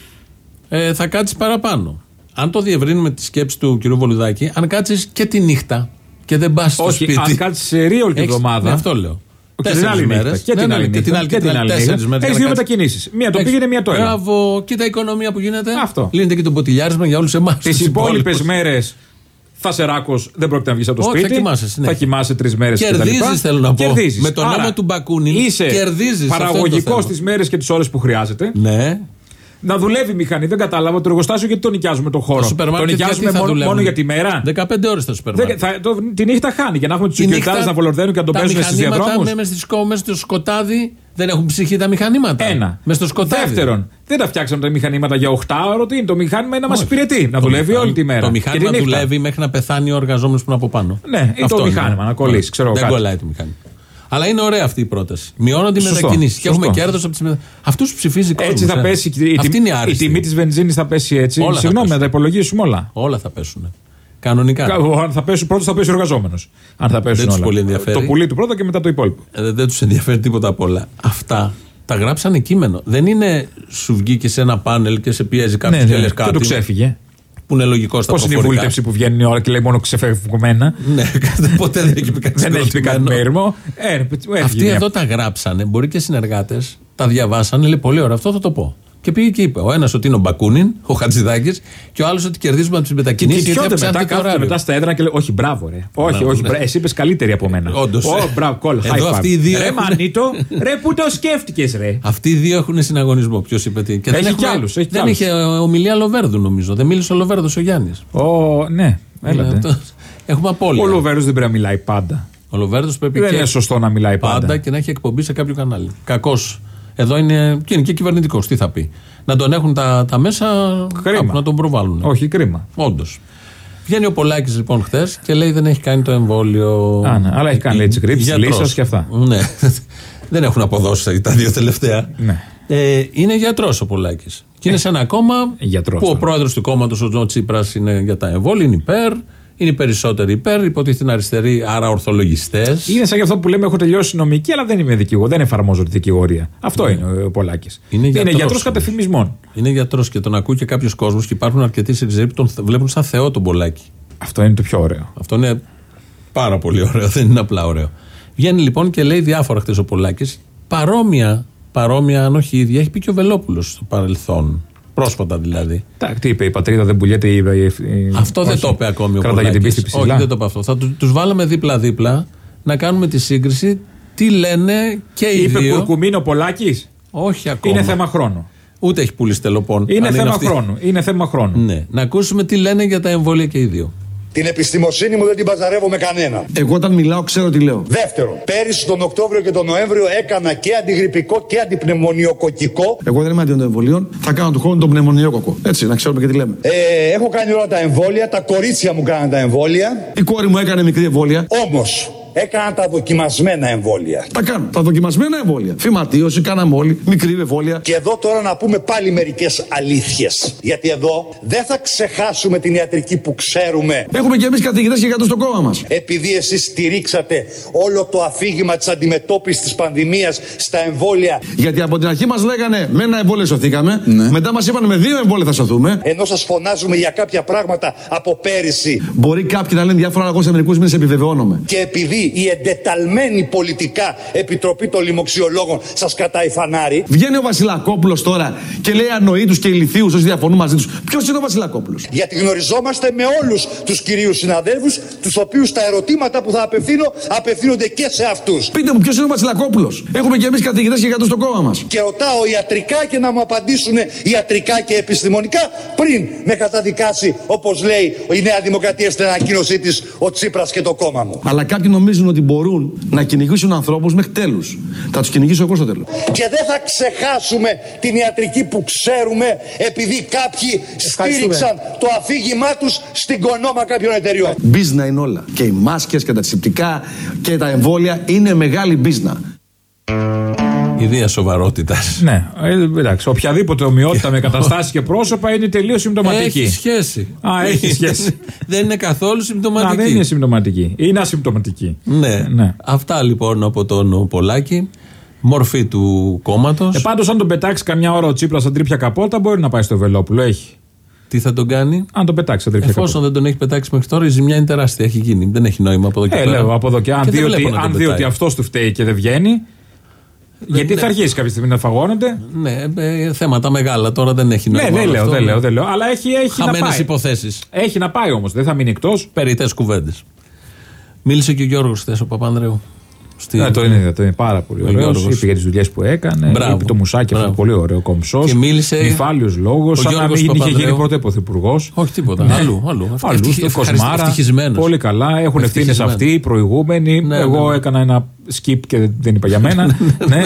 ε, θα κάτσεις παραπάνω. Αν το διευρύνουμε τη σκέψη του κ. Βολουδάκη, αν κάτσεις και τη νύχτα και δεν πας στο Όχι, σπίτι. αν κάτσεις σε ρίο την Έχεις- εβδομάδα. Ναι, αυτό λέω. Και την Τέσσερις άλλη νύχτα. μέρες. Και Ναι, την ναι, άλλη και την άλλη και την άλλη. νύχτα. Τέσσερις μέρες Έχεις να δύο κάτσεις. μετακινήσεις. Μία το Έχεις- πήγαινε, μία το έλα. Μπράβο, κοίτα η οικονομία που γίνεται. Αυτό. Λύνεται και το ποτηλιάρισμα για όλους εμάς. Τις υπόλοιπες μέρες θα σε ράκος, δεν πρόκειται να βγεις από το Όχι, σπίτι. θα κοιμάσαι συνέχεια. Θα κοιμάσαι τρεις μέρες Κερδίζεις, θέλω να πω. Κερδίζεις. Με τον Άρα, νόμο του Μπακούνιν Είσαι κερδίζεις, αυτό είναι το παραγωγικός θέμα. στι μέρες και τις ώρες που χρειάζεται. Ναι. Να δουλεύει η μηχανή. Δεν κατάλαβα το εργοστάσιο γιατί το νοικιάζουμε τον χώρο. Το σούπερ το μάρκετ νοικιάζουμε γιατί θα μόνο, δουλεύουν; μόνο για τη μέρα. 15 ώρες στο σούπερ Δεν- μάρκετ. θα, το, τη νύχτα χάνει για να έχουμε τους Τη οικειοκτάτε νύχτα να βολορδένουν και να τον τα παίζουν στι μηχανήματα διαδρόμους. με- μες στο, μες στο σκοτάδι δεν έχουν ψυχή τα μηχανήματα. Ένα. Μες στο σκοτάδι. Δεύτερον, δεν τα φτιάξαμε τα μηχανήματα για 8 ώρο. Τι είναι το μηχάνημα είναι να μας Όχι. υπηρετεί. Να Το δουλεύει μηχάνημα- όλη τη μέρα. Το Και μηχάνημα τη νύχτα. δουλεύει μέχρι να πεθάνει ο εργαζόμενος που είναι από πάνω. Ναι, ή το μηχάνημα, να κολλήσει, Ναι. ξέρω Δεν κάτι. κολλάει το μηχάνημα. Αλλά είναι ωραία αυτή η πρόταση. Μειώνονται οι Σωστό, μετακινήσεις και σωστό. έχουμε κέρδος από τις μετακινήσει. Αυτούς ψηφίζει κόσμος. Έτσι θα πέσει. η- η Αυτή τιμή- είναι η Η άριστη. τιμή της βενζίνης θα πέσει έτσι. Όλα θα Συγγνώμη, πέσουν. να τα υπολογίσουμε όλα. Όλα θα πέσουν. Κανονικά. Κα- Αν θα πέσει πρώτος, θα πέσει ο εργαζόμενος. Αν θα πέσουν τους όλα. πολύ ενδιαφέρει. Το πουλί του πρώτα και μετά το υπόλοιπο. Ε, δεν τους ενδιαφέρει τίποτα απ' όλα. Αυτά τα γράψανε κείμενο. Δεν είναι σου βγήκε σε ένα πάνελ και σε πιέζει κάποιος Ναι, και ναι, λες και κάτι. το ξέφυγε. Που είναι λογικό στα Πώς είναι η προφορικά. βούλτεψη που βγαίνει η ώρα και λέει μόνο ξεφευγμένα. Ναι, (laughs) ποτέ δεν έχει πει κάτι Δεν έχει πει κάτι συγκροτημένο. με ήρμο. Ε, έφυγε Αυτοί μια- εδώ τα γράψανε, μπορεί και συνεργάτες, τα διαβάσανε, λέει πολύ ωραία, αυτό θα το πω. Και πήγε και είπε: Ο ένας ότι είναι ο Μπακούνιν, ο Χατζηδάκης, και ο άλλος ότι κερδίζουμε από τις Και μετακινήσει. κοιτιόνται μετά, κάθονται μετά στα έδρα και λέει: Όχι, μπράβο, ρε. Όχι, Μπράβο, όχι, ναι. μπράβο. Εσύ είπες καλύτερη από μένα. Όντως. Ω, μπράβο, κόλ, Εδώ high five. αυτοί οι δύο Ρε έχουν- Μανίτο, ρε που το σκέφτηκες, ρε; Αυτοί οι δύο έχουν συναγωνισμό. Ποιος είπε τι. Και Έχει δεν κι έχουμε- άλλους, έχει κι Δεν άλλους. είχε ομιλία Λοβέρδου, νομίζω. Δεν μίλησε ο Λοβέρδος ο Γιάννης. Ω, ναι, έλατε. Έχουμε απόλυτα. Ο Λοβέρο δεν πρέπει να μιλάει πάντα. Ο Λοβέρδος πρέπει Δεν και είναι σωστό να μιλάει πάντα. πάντα και να έχει εκπομπή σε κάποιο κανάλι. Κακός. Εδώ είναι και είναι και κυβερνητικός. Τι θα πει. Να τον έχουν τα, τα μέσα κάπου, να τον προβάλλουν. Όχι, κρίμα. Όντως. Βγαίνει ο Πολάκης λοιπόν χθες και λέει δεν έχει κάνει το εμβόλιο. Α, ναι, αλλά έχει κάνει, λέει, τις γρίπες, Γιατρός. λύσσας και αυτά. Ναι. (laughs) δεν έχουν αποδώσει τα δύο τελευταία. Ναι. Ε, είναι γιατρός ο Πολάκης. Και είναι σε ένα κόμμα Γιατρός, που ο ναι. πρόεδρος του κόμματος, ο Τζον Τσίπρας, είναι για τα εμβόλια, είναι υπέρ. Είναι οι περισσότεροι υπέρ, υποτίθεται είναι αριστεροί, άρα ορθολογιστές. Είναι σαν και αυτό που λέμε: Έχω τελειώσει νομική, αλλά δεν είμαι δικηγόρος. Δεν εφαρμόζω τη δικηγορία. Αυτό είναι ο Πολάκης. Είναι γιατρός γιατρός όμως. κατ' ευφημισμόν. Είναι γιατρός και τον ακούει και κάποιος κόσμος και υπάρχουν αρκετοί σεξζέροι που τον θ- βλέπουν σαν Θεό τον Πολάκη. Αυτό είναι το πιο ωραίο. Αυτό είναι πάρα πολύ ωραίο, δεν είναι απλά ωραίο. Βγαίνει λοιπόν και λέει διάφορα χτες ο Πολάκης. Παρόμοια, παρόμοια, αν όχι ίδια, έχει πει και ο Βελόπουλος στο παρελθόν. Πρόσφατα δηλαδή. Τα, τι είπε, η πατρίδα δεν πουλιέται. Η, η, η- Αυτό δεν όχι. το είπε ακόμη ο Κρατάει για την πίστη Πολάκης. ψηλά. Όχι, δεν το είπε αυτό. Θα του τους βάλαμε δίπλα-δίπλα να κάνουμε τη σύγκριση. Τι λένε και οι Είπε δύο. κουρκουμίνο Πολάκης; Όχι ακόμα. Είναι θέμα χρόνου. Ούτε έχει πουλήσει τελοπών. Είναι αν θέμα αυτή. χρόνου. Είναι θέμα χρόνου. Ναι. Να ακούσουμε τι λένε για τα εμβόλια και οι δύο. Την επιστημοσύνη μου δεν την παζαρεύω με κανένα. Εγώ όταν μιλάω ξέρω τι λέω. Δεύτερον, πέρυσι τον Οκτώβριο και τον Νοέμβριο έκανα και αντιγρυπικό και αντιπνευμονιοκοκικό. Εγώ δεν είμαι αντίον των εμβολίων. Θα κάνω του χρόνου τον πνευμονιόκοκο. Έτσι, να ξέρουμε και τι λέμε. Ε, έχω κάνει όλα τα εμβόλια, τα κορίτσια μου κάναν τα εμβόλια. Η κόρη μου έκανε μικρή εμβόλια. Όμως, έκανα τα δοκιμασμένα εμβόλια. Τα κάνω. Τα δοκιμασμένα εμβόλια. Φυματίωση, κάναμε όλοι. Μικρή εμβόλια. Και εδώ τώρα να πούμε πάλι μερικές αλήθειες. Γιατί εδώ δεν θα ξεχάσουμε την ιατρική που ξέρουμε. Έχουμε και εμείς καθηγητές και γιατρού στο κόμμα μας. Επειδή εσείς στηρίξατε όλο το αφήγημα της αντιμετώπισης της πανδημίας στα εμβόλια. Γιατί από την αρχή μας λέγανε με ένα εμβόλιο σωθήκαμε. Μετά μας είπαν με δύο εμβόλια θα σωθούμε. Ενώ σας φωνάζουμε για κάποια πράγματα από πέρυσι. Μπορεί κάποιοι να λένε διάφορα, αλλά εγώ σε μερικούς μήνες επιβεβαιώνομαι. Και επειδή η εντεταλμένη πολιτικά επιτροπή των λοιμοξιολόγων σας κατάει φανάρι. Βγαίνει ο Βασιλακόπουλος τώρα και λέει ανοήτου και ηλικίου όσοι διαφωνούν μαζί τους. Ποιος είναι ο Βασιλακόπουλος; Γιατί γνωριζόμαστε με όλους τους κυρίους συναδέλφους, τους οποίους τα ερωτήματα που θα απευθύνω απευθύνονται και σε αυτούς. Πείτε μου ποιος είναι ο Βασιλακόπουλος; Έχουμε και εμείς καθηγητές και γιατρού στο κόμμα μας. Και ρωτάω ιατρικά και να μου απαντήσουν ιατρικά και επιστημονικά πριν με καταδικάσει, όπως λέει η Νέα Δημοκρατία στην ανακοίνωσή της, ο Τσίπρας και το κόμμα μου. Αλλά κάποιοι νομίζουν ότι μπορούν να κυνηγήσουν ανθρώπους μέχρι τέλους. Θα τους κυνηγήσω εγώ στο τέλος. Και δεν θα ξεχάσουμε την ιατρική που ξέρουμε επειδή κάποιοι στήριξαν το αφήγημά τους στην κονόμα κάποιων εταιριών. Μπίζνα είναι όλα. Και οι μάσκες και τα αντισηπτικά και τα εμβόλια είναι μεγάλη μπίζνα. Ιδέα σοβαρότητας. Ναι, ε, εντάξει. Οποιαδήποτε ομοιότητα με καταστάσεις και πρόσωπα είναι τελείως συμπτωματική. Έχει σχέση. Α, έχει (laughs) σχέση. δεν είναι καθόλου Α, συμπτωματική. δεν είναι συμπτωματική. Είναι ασυμπτωματική. Ναι. Ναι. Αυτά λοιπόν από τον Πολάκη. Μορφή του κόμματος. Ε, Πάντως, αν τον πετάξει καμιά ώρα ο Τσίπρας σαν τρίπια καπότα, μπορεί να πάει στο Βελόπουλο. Έχει. Τι θα τον κάνει; Αν τον πετάξει σαν τρίπια Εφόσον δεν τον έχει πετάξει μέχρι τώρα, η ζημιά είναι τεράστια. Έχει γίνει. Δεν έχει νόημα από εδώ και καπότα. Ε, πέρα. λέω από εδώ και αν Και δει δεν ότι, βλέπω να τον αν δει ότι πετάει. αυτός του φταίει και δεν βγαίνει. Γιατί ναι. θα αρχίσει κάποια στιγμή να φαγώνεται. Ναι, ε, θέματα μεγάλα τώρα δεν έχει νόημα. Ναι, δεν όλο λέω, αυτό. δεν λέω, δεν λέω. Αλλά έχει, έχει να Χαμένες πάει. υποθέσεις. Έχει να πάει όμως, δεν θα μείνει εκτός. Περιτέ κουβέντες. Μίλησε και ο Γιώργος χθες ο Παπανδρέου. Στη... Ναι, το είναι, το είναι πάρα πολύ Ο ωραίος. Γιώργος. Είπε για τις δουλειές που έκανε. Μπράβο. Είπε το μουσάκι αυτό Μπράβο. πολύ ωραίο, κομψός. Και μίλησε- Νυφάλιος λόγος. Ο Σαν να Γιώργος μην είχε γίνει Παπανδρέου. πρώτο πρωθυπουργός. Όχι τίποτα. Ναι. Αλλού. αλλού. Αλλού, Ευτυχ- στο ευχαριστ- Κοσμάρα. ευτυχισμένος. Πολύ καλά. Έχουν ευθύνε Ευτυχισμένος. αυτοί, οι προηγούμενοι. Ναι, Εγώ ναι. έκανα ένα skip και δεν είπα για μένα. (laughs) ναι.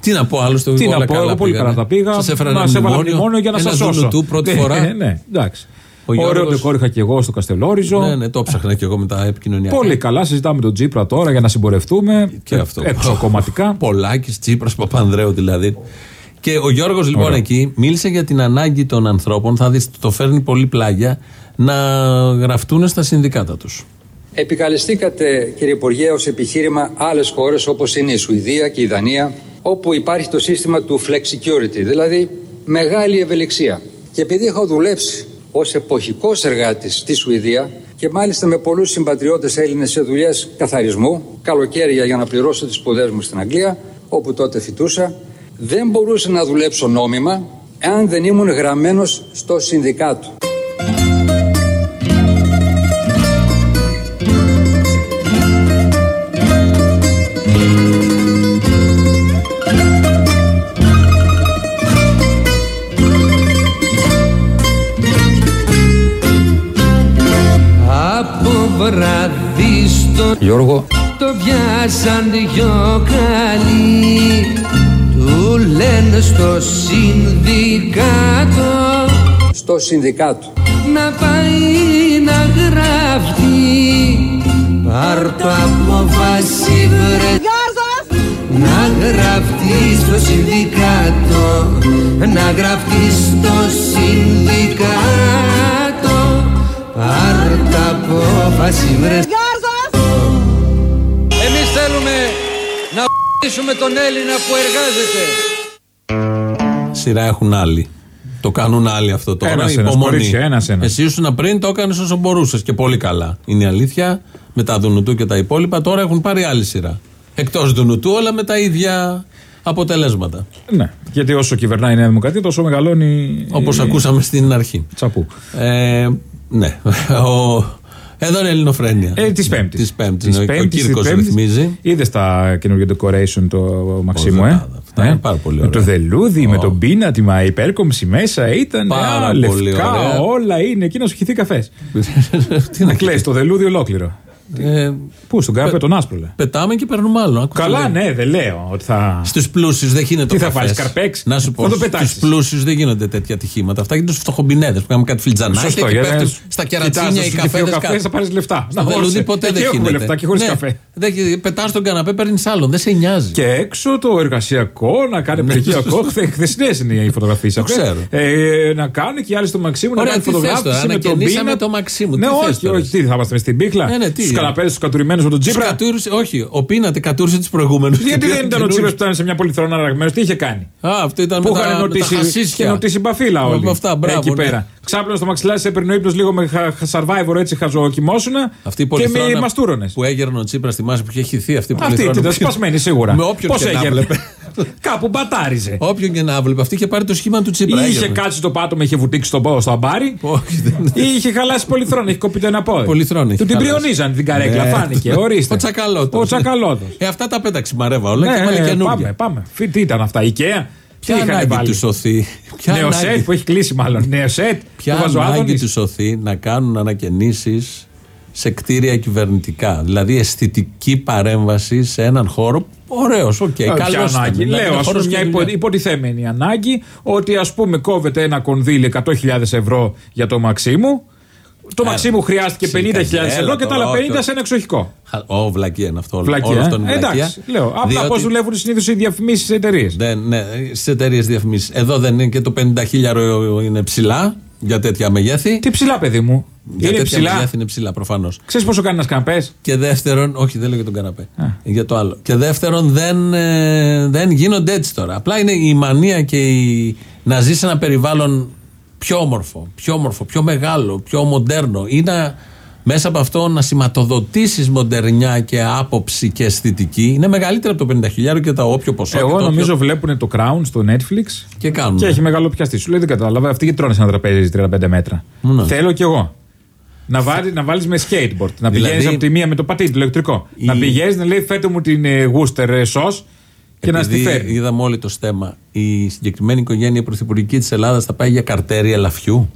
Τι να πω άλλο στο Τι όλα να πω, εγώ πολύ πήγανε. καλά τα πήγα. Σας έφερα Να ένα σε έβαλα μνημόνιο, μνημόνιο για να ένα σας σώσω. δούνου του πρώτη Ναι, φορά. Ναι, ναι, εντάξει. Ο Ωραίο Γιώργος- ντεκόρ είχα και εγώ στο Καστελόριζο. Ναι, ναι, το ψάχνα και εγώ με τα επικοινωνιακά. Πολύ καλά, συζητάμε τον Τζίπρα τώρα για να συμπορευτούμε. Και αυτό. Εξωκομματικά. (laughs) Πολάκης, Τσίπρας, Παπανδρέου δηλαδή. Και ο Γιώργος λοιπόν Ωραίο. εκεί μίλησε για την ανάγκη των ανθρώπων. Θα δεις, το φέρνει πολύ πλάγια να γραφτούν στα συνδικάτα τους. Επικαλεστήκατε, κύριε Υπουργέ, ως επιχείρημα άλλες χώρες όπως είναι η Σουηδία και η Δανία, όπου υπάρχει το σύστημα του flex security, δηλαδή μεγάλη ευελιξία. Και επειδή έχω δουλέψει ως εποχικός εργάτης στη Σουηδία και μάλιστα με πολλούς συμπατριώτες Έλληνες σε δουλειές καθαρισμού, καλοκαίρια για να πληρώσω τις σπουδές μου στην Αγγλία, όπου τότε φοιτούσα, δεν μπορούσα να δουλέψω νόμιμα εάν δεν ήμουν γραμμένος στο συνδικάτο. Βράδυ στο Γιώργο, το βιάσαν δυο καλοί. Του λένε στο συνδικάτο. Στο συνδικάτο. Να πάει να γράφει Πάρ' το απόφαση βρε. Να γραφτεί στο συνδικάτο. Να γραφτεί στο συνδικάτο. Πάρ' το απόφαση βρε Εμείς θέλουμε να π***σουμε τον Έλληνα που εργάζεται. Σειρά έχουν άλλοι. Το κάνουν άλλοι αυτό τώρα. Ένας, ένας, υπομονή. κορίτσια, ένας, ένας. Εσύ ήσουν πριν, το έκανες όσο μπορούσες και πολύ καλά. Είναι η αλήθεια. Με τα Δουνουτού και τα υπόλοιπα τώρα έχουν πάρει άλλη σειρά. Εκτός Δουνουτού, όλα με τα ίδια αποτελέσματα. Ναι, γιατί όσο κυβερνάει η Νέα Δημοκρατία, τόσο μεγαλώνει. Όπως η- ακούσαμε στην αρχή. Τσαπού. Ε, ναι. (laughs) Ο, εδώ είναι Ελληνοφρένεια. Ε, της Πέμπτης. Της Πέμπτης. Ο Κύρκο ρυθμίζει. Είδε τα καινούργια decoration το Μαξίμου, ε; βέβαια, αυτά είναι πάρα πολύ Με το ωραία. δελούδι, με Ω. τον πίνατη, μα η υπέρκομψη μέσα ήταν. Πάρα α, πολύ λευκά, ωραία. όλα είναι. Εκεί να σου χυθεί καφές. (laughs) Τι να Κλαις το δελούδι ολόκληρο. Ε, Πού, στον καφέ τον άσπρο, λέει. πετάμε και παίρνουμε άλλο. Άκουσα Καλά, λέει. ναι, δεν λέω ότι θα. Στους πλούσιους δεν γίνεται Τι ο θα καφές. βάλεις, καρπέξ; Να σου πω. Θα το Στους πετάξεις. πλούσιους δεν γίνονται τέτοια ατυχήματα. Αυτά γίνονται στους φτωχομπινέδες που κάνουν κάτι φιλτζανάκια Σωστό, και για να πέφτουν σου- στα Κοιτάς, κερατσίνια θα οι σου χυθεί ο καφέδες καφές, θα πάρεις λεφτά. Στο Να, βελούδι όρισε. ποτέ Εκεί δεν έχουμε γίνεται. λεφτά και χωρίς καφέ. Πετάς στον καναπέ, παίρνεις άλλον. Δεν σε νοιάζει. Και έξω το εργασιακό, να κάνει παιδικιακό. Χθεσινές είναι οι φωτογραφίες Ναι. Το αυτέ. ξέρω. Ε, να κάνει και οι άλλοι στο Μαξίμου να Ωραία, κάνει τι θες τώρα, φωτογράφηση με τον ανακαινήσαμε πίνα. το Μαξίμου, Ναι, τι θες όχι, τώρα όχι. Τι θα είμαστε στην πίχλα. Ναι, ναι, τι, Στου ε. καναπέδε τους κατουρημένου με τον Τους Τζίπρα. κατούρησε- όχι, ο Πίνατη κατούρισε τους προηγούμενους. Γιατί δεν ήταν ο Τσίπρα που ήταν σε μια πολυθρόνα αραγμένο, τι είχε κάνει; Α, αυτό ήταν Που με τα, είχαν με τα νοτήσει, χασίσια. είχε νοτήσει μπαφίλα όλοι. Με αυτά, μπράβο, εκεί ναι. πέρα. Ξάπλωνε στο μαξιλάρι, σε έπαιρνε ο ύπνος λίγο με χα- survivor έτσι χαζοκοιμόσουνα Αυτή η και με πολυθρόνα μαστούρονες. που έγερνε ο Τσίπρα στη μάση που είχε χυθεί αυτή η Αυτή πολυθρόνα. ήταν που- σπασμένη σίγουρα. Με όποιον Πώς και να έγερνε; βλέπε. Κάπου μπατάριζε. Όποιον και να βλέπει. Αυτή είχε πάρει το σχήμα του Τσίπρα. Είχε έγερνε. κάτσει το πάτωμα, είχε βουτήξει τον πόδο στο αμπάρι. Όχι, δεν- Ή είχε χαλάσει πολυθρόνα, είχε κοπεί το ένα πόδι. Πολυθρόνα είχε Του την χαλάσει. πριονίζαν την καρέκλα, Ναι. φάνηκε. Ορίστε. Ο Τσακαλώτος. Ο Τσακαλώτος. Ε, αυτά τα πέταξε μαρέβα όλα και Ναι, βάλε ναι, καινούργια. πάμε, πάμε. Φι- Τι ήταν αυτά, IKEA. Ποια Τι είχαν ανάγκη βάλει. του σωθεί; Ποια Νεοσέτ ανάγκη- που έχει κλείσει μάλλον. Νεοσέτ. Ποια του ανάγκη Βαζοάδωνης. του σωθεί να κάνουν ανακαινήσεις; Σε κτίρια κυβερνητικά. Δηλαδή αισθητική παρέμβαση σε έναν χώρο. Ωραίος, οκ. Ε, Okay, ποια ανάγκη. Λέω, ας πούμε, μια υπο, υποτιθέμενη ανάγκη ότι ας πούμε κόβεται ένα κονδύλι 100.000 ευρώ για το Μαξίμου. Το Έλα. Μαξίμου χρειάστηκε 50.000 Έλα ευρώ και τα άλλα τώρα, 50 όχι. σε ένα εξοχικό. Ω, βλακία είναι αυτό. Βλακία. Όλο ε; αυτό είναι βλακία. Εντάξει, λέω. Απλά Διότι- πώς δουλεύουν συνήθως οι διαφημίσεις στις εταιρείες. Δεν, ναι, στις εταιρείες διαφημίσεις. Εδώ δεν είναι και το 50.000 είναι ψηλά για τέτοια μεγέθη. Τι ψηλά, παιδί μου. Για είναι τέτοια ψηλά. μεγέθη είναι ψηλά προφανώς. Ξέρεις πόσο κάνει ένας καναπές; Και δεύτερον, όχι δεν λέω για τον καναπέ. Για το άλλο. Και δεύτερον, δεν, ε, δεν γίνονται έτσι τώρα. Απλά είναι η μανία και η, να ζεις σε ένα περιβάλλον πιο όμορφο, πιο όμορφο, πιο μεγάλο, πιο μοντέρνο. Ή να μέσα από αυτό να σηματοδοτήσεις μοντερνιά και άποψη και αισθητική. Είναι μεγαλύτερο από το 50.000 και τα όποιο ποσό. και Εγώ το όποιο- νομίζω βλέπουν το Crown στο Netflix Και κάνουν. και έχει μεγάλο πιαστή. Σου λέει δεν κατάλαβα. Αυτοί γιατί τρώνε σε ένα τραπέζι 35 μέτρα. Ναι. Θέλω κι εγώ. Να, βάλει, να βάλεις με skateboard. Να Δηλαδή- πηγαίνει από τη μία με το πατίνι, το ηλεκτρικό. Η- Να πηγαίνεις να λέει φέτο μου την ε, γούστερ σο και να στη Επειδή φέρει. είδαμε όλοι το στέμα, η συγκεκριμένη οικογένεια πρωθυπουργική της Ελλάδας θα πάει για καρτέρι ελαφιού.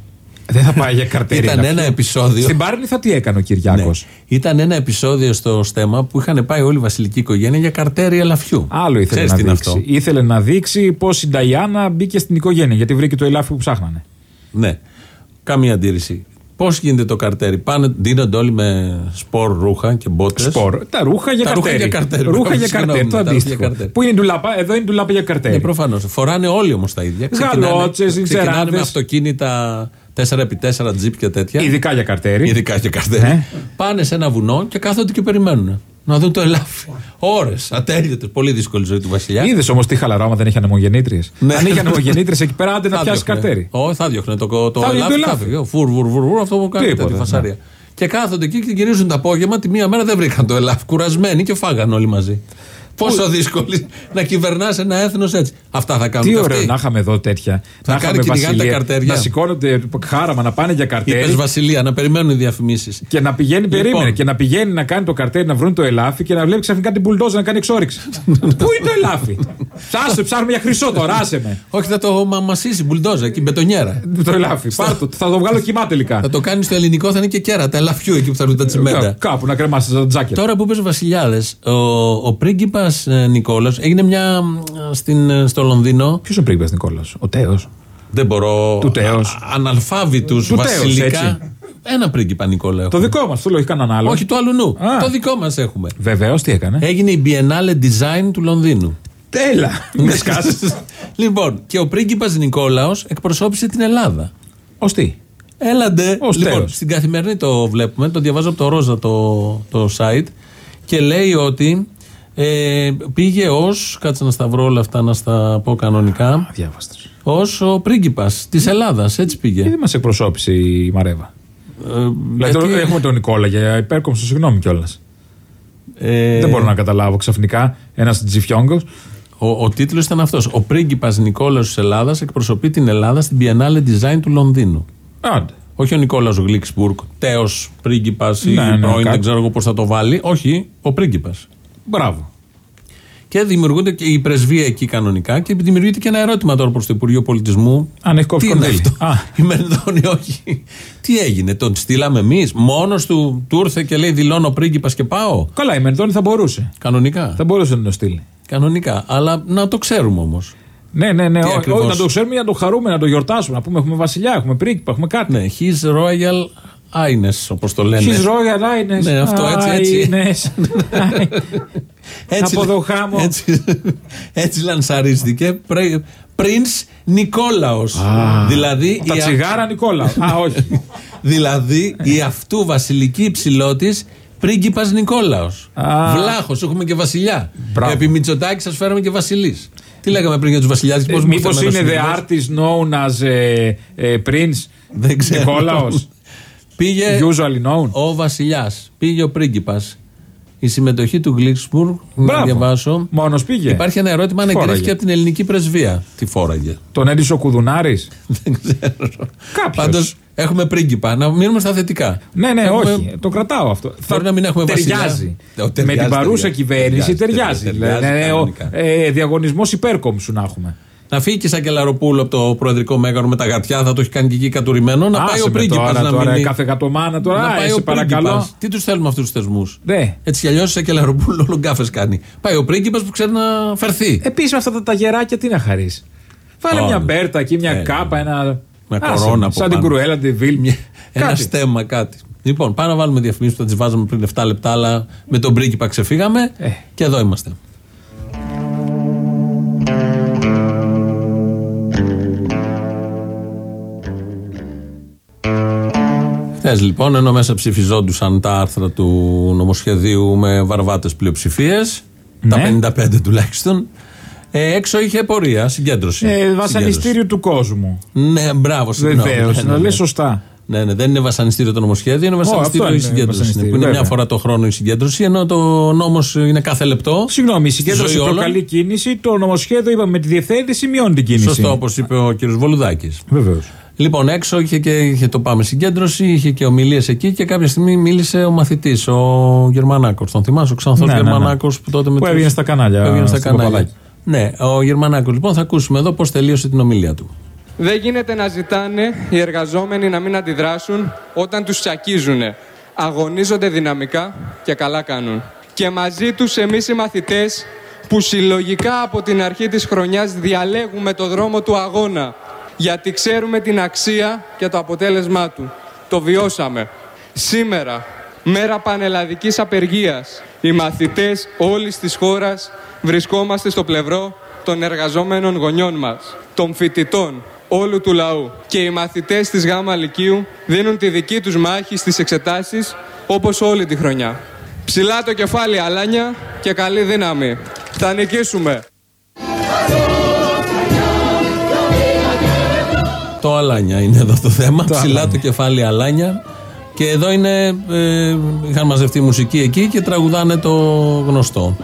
Δεν θα πάει για καρτέρι. Ήταν ελαφιού. ένα επεισόδιο. Στην Πάρνηθα τι έκανε ο Κυριάκος. Ναι. Ήταν ένα επεισόδιο στο στέμα που είχαν πάει όλη η βασιλική οικογένεια για καρτέρι ελαφιού. Άλλο ήθελε Ξέρεις να τι είναι δείξει. αυτό; Ήθελε να δείξει πώς η Νταϊάννα μπήκε στην οικογένεια γιατί βρήκε το ελάφι που ψάχνανε. Ναι. Καμία αντίρρηση. Πώς γίνεται το καρτέρι; Πάνε, δίνονται όλοι με σπορ ρούχα και μπότες. Σπορ. Τα ρούχα για Τα ρούχα καρτέρι. για καρτέρι. Ρούχα Μπράβο, για καρτέρι. συγγνώμη, Το τα ρούχα για αντίστοιχο. καρτέρι. Πού είναι η ντουλάπα, εδώ είναι η ντουλάπα για καρτέρι. Ναι, προφανώς. Φοράνε όλοι όμως τα ίδια. Γαλότσες, ξεκινάνε ξεράδες. με αυτοκίνητα 4x4 τζιπ και τέτοια. Ειδικά για καρτέρι. Ειδικά για καρτέρι. Ναι. Πάνε σε ένα βουνό και κάθονται και περιμένουν. Να δουν το ελάφι. Ώρες, ατέλειωτες. Πολύ δύσκολη ζωή του Βασιλιά. Είδες όμως τι χαλαρό άμα δεν είχε ανεμογεννήτριες. Ναι. Αν είχε ανεμογεννήτριες εκεί πέρα, άντε να Θα πιάσει διώχνε. καρτέρι. Όχι, θα διώχνε το, το, το Θα διώχνε ελάφι. το θα ελάφι. φύγει. Φουρ, βουρ, βουρ, βουρ, αυτό που κάνει Τίποτα, τέτοια ναι. φασαρία. Και κάθονται εκεί και γυρίζουν το απόγευμα. Τη μία μέρα δεν βρήκαν το ελάφι. Κουρασμένοι και φάγαν όλοι μαζί. Πόσο δύσκολο να κυβερνάς ένα έθνος έτσι. Αυτά θα κάνουν Τι και ωραίο αυτοί. να είχαμε εδώ τέτοια. Θα να κάνει είχαμε κυνηγάνε τα βασιλεία, καρτέρια. Να σηκώνονται χάραμα να πάνε για Είπες καρτέρι. Βασιλεία, να περιμένουν οι διαφημίσεις. Και να πηγαίνει, Λοιπόν. περίμενε, και να πηγαίνει να κάνει το καρτέρι να βρουν το ελάφι και να βλέπει ξαφνικά την πουλντόζα να κάνει εξόριξη. (laughs) Πού είναι το ελάφι; Ψάσε, ψάχνουμε για χρυσό τώρα, άσε με. Όχι, θα το μα- μασίσει μπουλντόζα εκεί, μπετονιέρα. Το ελάφι, πάρ' το, θα το βγάλω κοιμά τελικά. Θα το κάνει στο ελληνικό, θα είναι και κέρατα, ελαφιού εκεί που θα έρθουν τα τσιμέντα. Κάπου να κρεμάσει τα τζάκια. Τώρα που είπες Βασιλιάδες, ο, ο πρίγκιπα Νικόλας έγινε μια. μ, Στην, ε, στο Λονδίνο. Ποιος είναι ο πρίγκιπας Νικόλας, ο Τέος. Δεν μπορώ. Του τέος. Αναλφάβητους Του τέος, βασιλικά. έτσι. Ένα πρίγκιπα Νικόλα. Το έχουμε. δικό μας, το λέω, έχει κανέναν άλλο. Όχι του άλλου νου. Α. Το δικό μας έχουμε. Βεβαίως, τι έκανε; Έγινε η Biennale Design του Λονδίνου. Τέλα. Με σκάσεις. (laughs) λοιπόν, και ο πρίγκιπας Νικόλαος εκπροσώπησε την Ελλάδα. Ω τι; Έλαντε. Ως λοιπόν, τέος. στην καθημερινή το βλέπουμε, το διαβάζω από το Ρόζα το, το site και λέει ότι ε, πήγε ως. Κάτσε να στα βρω όλα αυτά να στα πω κανονικά. Διάβαστε. Ω ο πρίγκιπας της Ελλάδας. Έτσι πήγε. Γιατί μας εκπροσώπησε η Μαρέβα; Ε, Δηλαδή γιατί- τώρα έχουμε τον Νικόλα για υπέρκομψο, συγγνώμη κιόλας. ε, Δεν μπορώ να καταλάβω ξαφνικά ένας τζιφιόγκος. Ο, ο τίτλος ήταν αυτός. Ο πρίγκιπας Νικόλαος της Ελλάδας εκπροσωπεί την Ελλάδα στην Biennale Design του Λονδίνου. Άντε. Όχι ο Νικόλαος Γλίξμπουργκ, τέος πρίγκιπας ή Ναι, ναι, πρώην, κάτι. δεν ξέρω εγώ πώς θα το βάλει. Όχι, ο πρίγκιπας. Μπράβο. Και δημιουργούνται και η πρεσβεία εκεί κανονικά και δημιουργείται και ένα ερώτημα τώρα προς το Υπουργείο Πολιτισμού. Αν έχει κόψει Τι είναι κονδύλι. αυτό; Α. (laughs) Η Μενδώνη, όχι. Τι έγινε, τον στείλαμε εμείς. Μόνος του του ήρθε και λέει δηλώνω πρίγκιπας και πάω. Καλά, η Μενδώνη θα μπορούσε. Κανονικά. Θα μπορούσε να το στείλει. Κανονικά. Αλλά να το ξέρουμε όμως. Ναι, ναι, ναι. Τι όχι, ακριβώς; όχι, να το ξέρουμε για να το χαρούμε, να το γιορτάσουμε. Να πούμε έχουμε βασιλιά, έχουμε πρίγκιπα, έχουμε κάτι. Ναι, His Royal Highness, όπως το λένε. His Royal Highness. Ναι, αυτό έτσι, έτσι. Highness. Από το χάμο. Έτσι, έτσι λανσαρίστηκε. Prince Νικόλαος. Δηλαδή, Τα η, τσιγάρα Νικόλα. Α, όχι. (laughs) δηλαδή η αυτού βασιλική υψηλότης πρίγκιπας Νικόλαος. Α. Βλάχος, έχουμε και βασιλιά. Μπράβο. Επί Μητσοτάκης σας φέραμε και βασιλείς. Τι λέγαμε πριν για τους βασιλιάδες. πώς μου Μήπως ήρθε είναι εμένα the ο artist known as ε, ε, Prince Δεν ξέρω. Νικόλαος; Πήγε Usually known. ο βασιλιάς, πήγε ο πρίγκιπας. Η συμμετοχή του Γκλίξμπουργκ, να Μπράβο. διαβάσω. Μόνος πήγε. Υπάρχει ένα ερώτημα αν Φόραγε. εγκρίθηκε από την ελληνική πρεσβεία. Τι φόραγε. Τον έρισε ο Κουδουνάρης. (laughs) Δεν ξέρω. Κάποιος. Πάντως έχουμε πρίγκιπα. Να μείνουμε στα θετικά. Ναι, ναι, Έχουμε- όχι. Το κρατάω αυτό. Μπορεί να μην έχουμε βασιλιά. ταιριάζει. Ε, ο, Με ταιριάζει, την παρούσα ταιριάζει. κυβέρνηση ταιριάζει. ταιριάζει, Δηλαδή, ταιριάζει ε, ο- κανονικά. ε, Διαγωνισμός υπέρκομψου να έχουμε. Να φύγει και σαν Κελαροπούλου από το προεδρικό μέγαρο με τα γατιά, θα το έχει κάνει και εκεί κατουρημένο. Να πάει Άσε ο με πρίγκιπας τώρα, να τώρα, μείνει. κάθε γατομάνα τώρα. να Α, πάει σε ο παρακαλώ. πρίγκιπας. Τι τους θέλουμε αυτούς τους θεσμούς; Ναι. Έτσι κι αλλιώς σε Κελαροπούλου όλο γκάφε κάνει. Πάει ο πρίγκιπας που ξέρει να φερθεί. Επίσης αυτά τα ταγεράκια τι να χαρείς. Βάλε Ω, μια ναι. μπέρτα εκεί, μια Ε, κάπα, ένα. Με Άσε, κορώνα από Σαν την πάνω. κρουέλα, τη βίλ. Ένα Κάτι. στέμα, κάτι. Λοιπόν, πάμε να βάλουμε διαφημίσεις που θα τις βάζαμε πριν 7 λεπτά, αλλά με τον πρίγκιπα ξεφύγαμε. Ε. Και εδώ είμαστε. Χθε λοιπόν, ενώ μέσα ψηφιζόντουσαν τα άρθρα του νομοσχεδίου με βαρβάτες πλειοψηφίες, Ναι. τα 55 τουλάχιστον, ε, έξω είχε πορεία, συγκέντρωση. Ε, Συγκέντρωση. βασανιστήριο του κόσμου. Ναι, μπράβο, συγγνώμη. Βεβαίως. Ναι, ναι, Να ναι. λες σωστά. Ναι, ναι, δεν είναι βασανιστήριο το νομοσχέδιο, είναι βασανιστήριο αυτό η είναι συγκέντρωση. βασανιστήριο, που είναι μια βέβαια. φορά το χρόνο η συγκέντρωση, ενώ το νόμος είναι κάθε λεπτό. Συγγνώμη, η Στη συγκέντρωση ζωή όλων. προκαλεί κίνηση. Το νομοσχέδιο είπαμε με τη διευθέτηση μειώνει την κίνηση. Σωστό, όπως είπε ο κ. Βολουδάκης. Βεβαίως. Λοιπόν, έξω είχε και είχε το πάμε συγκέντρωση, είχε και ομιλίες εκεί και κάποια στιγμή μίλησε ο μαθητής, ο Γερμανάκος. Τον θυμάσαι, ο Ξανθός Ναι, ναι, ναι. Γερμανάκος που τότε με Που τους- έβγαινε στα κανάλια, που έβγαινε στα στο κανάλια. Παπαδάκι. Ναι, ο Γερμανάκος. Λοιπόν, θα ακούσουμε εδώ πώς τελείωσε την ομιλία του. Δεν γίνεται να ζητάνε οι εργαζόμενοι να μην αντιδράσουν όταν τους τσακίζουν. Αγωνίζονται δυναμικά και καλά κάνουν. Και μαζί τους εμείς οι μαθητές που συλλογικά από την αρχή της χρονιάς διαλέγουμε το δρόμο του αγώνα γιατί ξέρουμε την αξία και το αποτέλεσμά του. Το βιώσαμε. Σήμερα, μέρα πανελλαδικής απεργίας, οι μαθητές όλης της χώρας βρισκόμαστε στο πλευρό των εργαζόμενων γονιών μας, των φοιτητών, όλου του λαού. Και οι μαθητές της ΓΑΜΑ Λυκείου δίνουν τη δική τους μάχη στις εξετάσεις όπως όλη τη χρονιά. Ψηλά το κεφάλι αλάνια και καλή δύναμη. Θα νικήσουμε. Το αλάνια είναι εδώ το θέμα. Ψηλά το κεφάλι αλάνια. Και εδώ είναι. Ε, είχαν μαζευτεί μουσική εκεί και τραγουδάνε το γνωστό.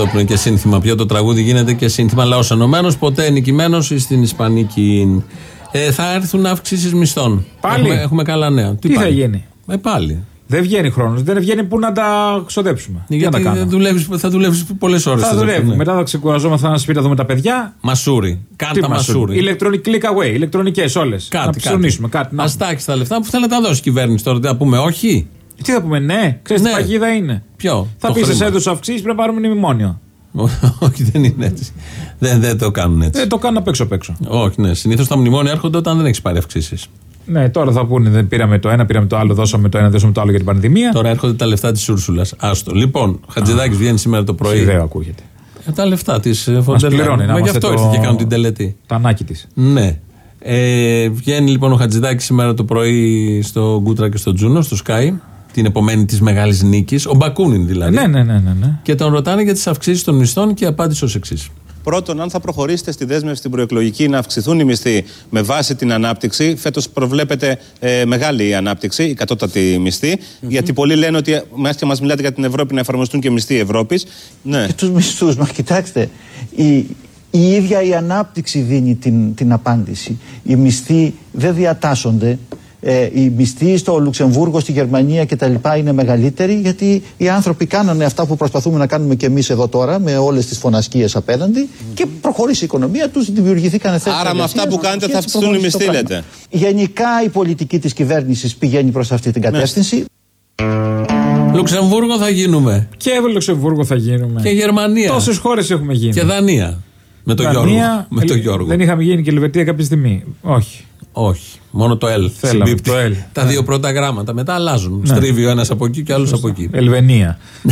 Εδώ που είναι και σύνθημα πια το τραγούδι γίνεται και σύνθημα λαός ενωμένος, ποτέ νικημένο στην Ισπανική. Ε, θα έρθουν αυξήσεις μισθών. Πάλι; Έχουμε, έχουμε καλά νέα. Τι θα γίνει; Ε, πάλι. Δεν βγαίνει χρόνος. Δεν βγαίνει που να τα ξοδέψουμε. Τι να τα Γιατί κάνουμε. δουλεύεις, θα δουλεύεις πολλές ώρες. Θα δουλεύουμε. Μετά θα ξεκουραζόμαστε να σπίτι να δούμε τα παιδιά. Μασούρι. Κάντα μασούρι; Ηλεκτρονική click away. Ηλεκτρονικές όλες. Να Κάτι, ψωνίσουμε κάτι. να- Α τα έχεις τα λεφτά που θέλει να τα δώσει η κυβέρνηση τώρα. Να πούμε όχι; Τι θα πούμε, ναι. Ξέρεις Ναι. τι παγίδα είναι; Ποιο; Θα Το πεις χρήμα. σε έδωσε αυξήσεις πρέπει να πάρουμε μνημόνιο. (laughs) όχι, δεν είναι έτσι. Δεν, δεν το κάνουν έτσι. Ε, το κάνουν απ' έξω απ' έξω. Όχι, ναι. Συνήθως τα μνημόνια έρχονται όταν δεν έχεις πάρει αυξήσεις. Ναι, τώρα θα πούνε δεν πήραμε το ένα, πήραμε το άλλο, δώσαμε το ένα, δώσαμε το άλλο για την πανδημία. Τώρα έρχονται τα λεφτά της Ούρσουλας. Άστο. Λοιπόν, Χατζηδάκης βγαίνει σήμερα το πρωί. Ιδέα ακούγεται. Ε, τα λεφτά της Μας Φοντερ πληρώνει να Μα γι' είμαστε αυτό το- ήρθε και κάνουν την τελετή. Τα ανάκι της. Ναι. Ε, βγαίνει λοιπόν ο Χατζηδάκης σήμερα το πρωί στο Γκούτρα και στο Τζούνο, στο Sky, την επομένη της μεγάλης νίκης. Ο Μπακούνιν δηλαδή. Ναι, ναι, ναι, ναι, ναι. Και τον ρωτάνε για τις αυξήσεις των μισθών και απάντησε ως εξής. Πρώτον, αν θα προχωρήσετε στη δέσμευση στην προεκλογική να αυξηθούν οι μισθοί με βάση την ανάπτυξη, φέτος προβλέπεται ε, μεγάλη ανάπτυξη, η κατώτατη μισθή. Γιατί πολλοί λένε ότι μέσα και μας μιλάτε για την Ευρώπη να εφαρμοστούν και μισθοί Ευρώπης. Ναι. Και τους μισθούς, μα κοιτάξτε, η, η ίδια η ανάπτυξη δίνει την, την απάντηση. Οι μισθοί δεν διατάσσονται. Ε, οι μισθοί στο Λουξεμβούργο, στη Γερμανία κτλ. είναι μεγαλύτεροι γιατί οι άνθρωποι κάνανε αυτά που προσπαθούμε να κάνουμε και εμείς εδώ τώρα με όλες τις φωνασκίες απέναντι και προχωρήσει η οικονομία τους, δημιουργηθήκαν θέσεις Άρα με αυτά εργασίας που κάνετε και θα έτσι αυξηθούν οι προχωρήσει το μισθοί, πράγμα. λέτε. Γενικά η πολιτική της κυβέρνησης πηγαίνει προς αυτή την κατεύθυνση. Λουξεμβούργο θα γίνουμε. Και Λουξεμβούργο θα γίνουμε. Και Γερμανία. Τόσες χώρες έχουμε γίνει. Και Δανία. Με τον Δανία, Γιώργο. Με τον ε, Γιώργο. Δεν είχαμε γίνει και Ελβετία κάποια στιγμή. Όχι. Όχι. Μόνο το L. Θέλαμε συμπίπτει. το L. Τα δύο πρώτα γράμματα. Μετά αλλάζουν. Ναι. Στρίβει ο ένας από εκεί και ο άλλο από εκεί. Ελβενία. (laughs)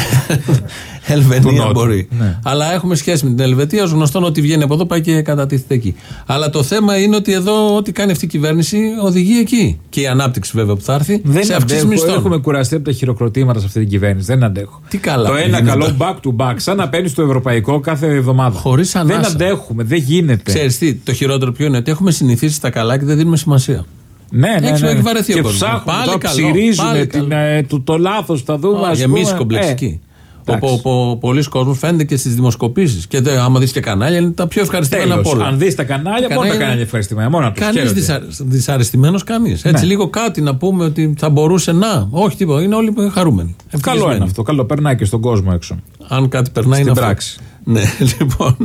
Του Ελβετία Νότου. μπορεί. Ναι. Αλλά έχουμε σχέση με την Ελβετία. Ω γνωστόν ότι βγαίνει από εδώ πάει και κατατίθεται εκεί. Αλλά το θέμα είναι ότι εδώ ό,τι κάνει αυτή η κυβέρνηση οδηγεί εκεί. Και η ανάπτυξη βέβαια που θα έρθει Δεν σε αυξήσεις αντέχω. μισθών. Έχουμε κουραστεί από τα χειροκροτήματα σε αυτή την κυβέρνηση. Δεν αντέχω. Τι καλά Το που ένα γίνεται. καλό back to back, σαν να παίρνεις το ευρωπαϊκό κάθε εβδομάδα. Χωρίς Δεν ανάσα. αντέχουμε, δεν γίνεται. Ξέρεις τι, το χειρότερο ποιο είναι ότι έχουμε συνηθίσει στα καλά και δεν δίνουμε σημασία. Ναι, ναι, Έχει- ναι. έχει βαρεθεί ο και κόσμος. ψάχνουμε, Πάλι τώρα καλό, ψυρίζουν πάλι την, καλό. ε, το, το λάθος θα δούμε. ας Για πούμε. εμεί κομπλεξικοί. Ε, εντάξει. Πολλοί κόσμοι φαίνεται και στις δημοσκοπήσεις. Και δε, άμα δεις και κανάλια, είναι τα πιο ευχαριστημένα Τέλος. από όλα. Αν δεις τα κανάλια, μόνο τα κανάλια ευχαριστημένα. Μόνο τους. Κανείς δυσαρεστημένος, κανείς. Έτσι, Ναι. λίγο κάτι να πούμε ότι θα μπορούσε να. Όχι τίποτα. Είναι όλοι χαρούμενοι. Καλό Ευτυχισμένοι. είναι αυτό. Καλό περνάει και στον κόσμο έξω. Αν κάτι περνάει, Στην είναι αυτό. πράξη. Ναι, (laughs) λοιπόν.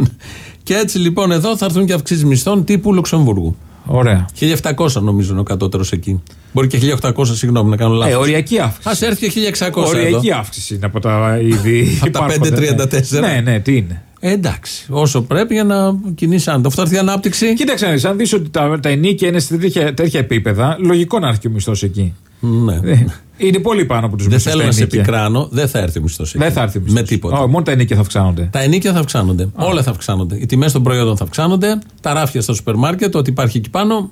Και έτσι λοιπόν εδώ θα έρθουν και αυξήσεις μισθών τύπου Λουξεμβούργου. Ωραία. 1700 νομίζω είναι ο κατώτερος εκεί. Μπορεί και 1800, συγγνώμη να κάνω λάθος. Ε, οριακή αύξηση. Α έρθει και 1600 Οριακή εδώ. αύξηση είναι από τα ήδη. (laughs) Από τα υπάρχοντα, 5,34. Ναι, ναι, τι είναι. Ε, εντάξει. Όσο πρέπει για να κινήσει άνετα. Αυτό θα έρθει η ανάπτυξη. Κοίταξε, να δεις, αν δεις ότι τα, τα ενίκια είναι σε τέτοια, τέτοια επίπεδα, λογικό να έρθει ο μισθός εκεί. Ναι. Ε, Είναι πολύ πάνω από τους Δεν μισθού. θέλω να σε επικράνω, δεν θα έρθει ο μισθό. Δεν θα έρθει ο μισθός. Με τίποτα. Ω, μόνο τα ενίκια θα αυξάνονται. Τα ενίκια θα αυξάνονται. Όλα θα αυξάνονται. Οι τιμές των προϊόντων θα αυξάνονται. Τα ράφια στο σούπερ μάρκετ, ό,τι υπάρχει εκεί πάνω,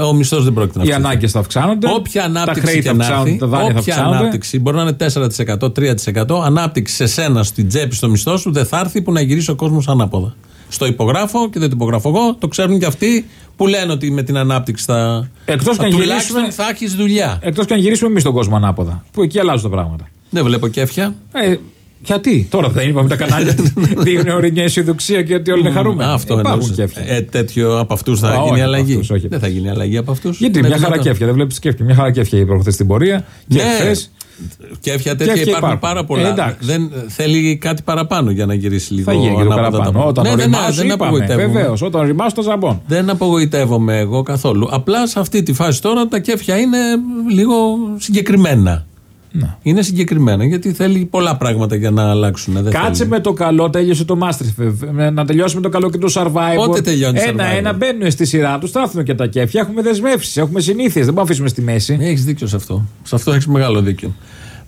ο μισθός δεν πρόκειται να Οι αυξηθεί. ανάγκες θα αυξάνονται. Όποια τα ανάπτυξη χρέη και θα να έρθει, αυξάνονται, τα δάνεια θα όποια αυξάνονται. ανάπτυξη μπορεί να είναι 4%, 3%, ανάπτυξη σε σένα στην τσέπη στο μισθό σου δεν θα έρθει που να γυρίσει ο κόσμος ανάποδα. Στο υπογράφω και δεν το υπογράφω εγώ, το ξέρουν και αυτοί που λένε ότι με την ανάπτυξη θα. Εκτός θα και αν τουλάχιστον γυρίσουμε- θα έχεις δουλειά. Εκτός και αν γυρίσουμε εμείς τον κόσμο ανάποδα. Που εκεί αλλάζουν τα πράγματα. Δεν βλέπω κέφια. Ε, Γιατί, τώρα δεν είπαμε τα κανάλια (laughs) δίνουν ορεινιά αισιοδοξία και ότι όλοι είναι χαρούμενοι. Α, Αυτό Υπάρχουν εννοούσε. κέφια. Ε, τέτοιο από αυτούς θα Α, όχι γίνει από αλλαγή. αυτούς, όχι. δεν θα γίνει αλλαγή από αυτούς. Γιατί μια χαρά κέφια, δεν βλέπεις κέφια. Μια χαρά κέφια η προχθές στην πορεία. Και Ναι. χθες Κέφια τέτοια Κέφια υπάρχουν υπάρχουν. πάρα πολλά. Ε, εντάξει. δεν, θέλει κάτι παραπάνω για να γυρίσει λίγο θα γίνει και το ανάποδα τα παραπάνω. πράγματα. Όταν Ναι, ναι, ναι, οριμάσου, δεν είπαμε. απογοητεύομαι. Βεβαίως, όταν οριμάσου το ζαμπόν. Δεν απογοητεύομαι εγώ καθόλου. Απλά σε αυτή τη φάση τώρα τα κέφια είναι λίγο συγκεκριμένα. Είναι συγκεκριμένα γιατί θέλει πολλά πράγματα για να αλλάξουν. Δεν Κάτσε θέλει. με το καλό, τέλειωσε το Masterchef. Ε, Να τελειώσουμε το καλό και το Survivor. Πότε τελειώνει το Ένα-ένα Survivor? μπαίνουν στη σειρά τους, θα έρθουν και τα κέφια. Έχουμε δεσμεύσεις, έχουμε συνήθειες. Δεν μπορούμε να αφήσουμε στη μέση. Έχεις δίκιο σε αυτό. Σε αυτό έχεις μεγάλο δίκιο.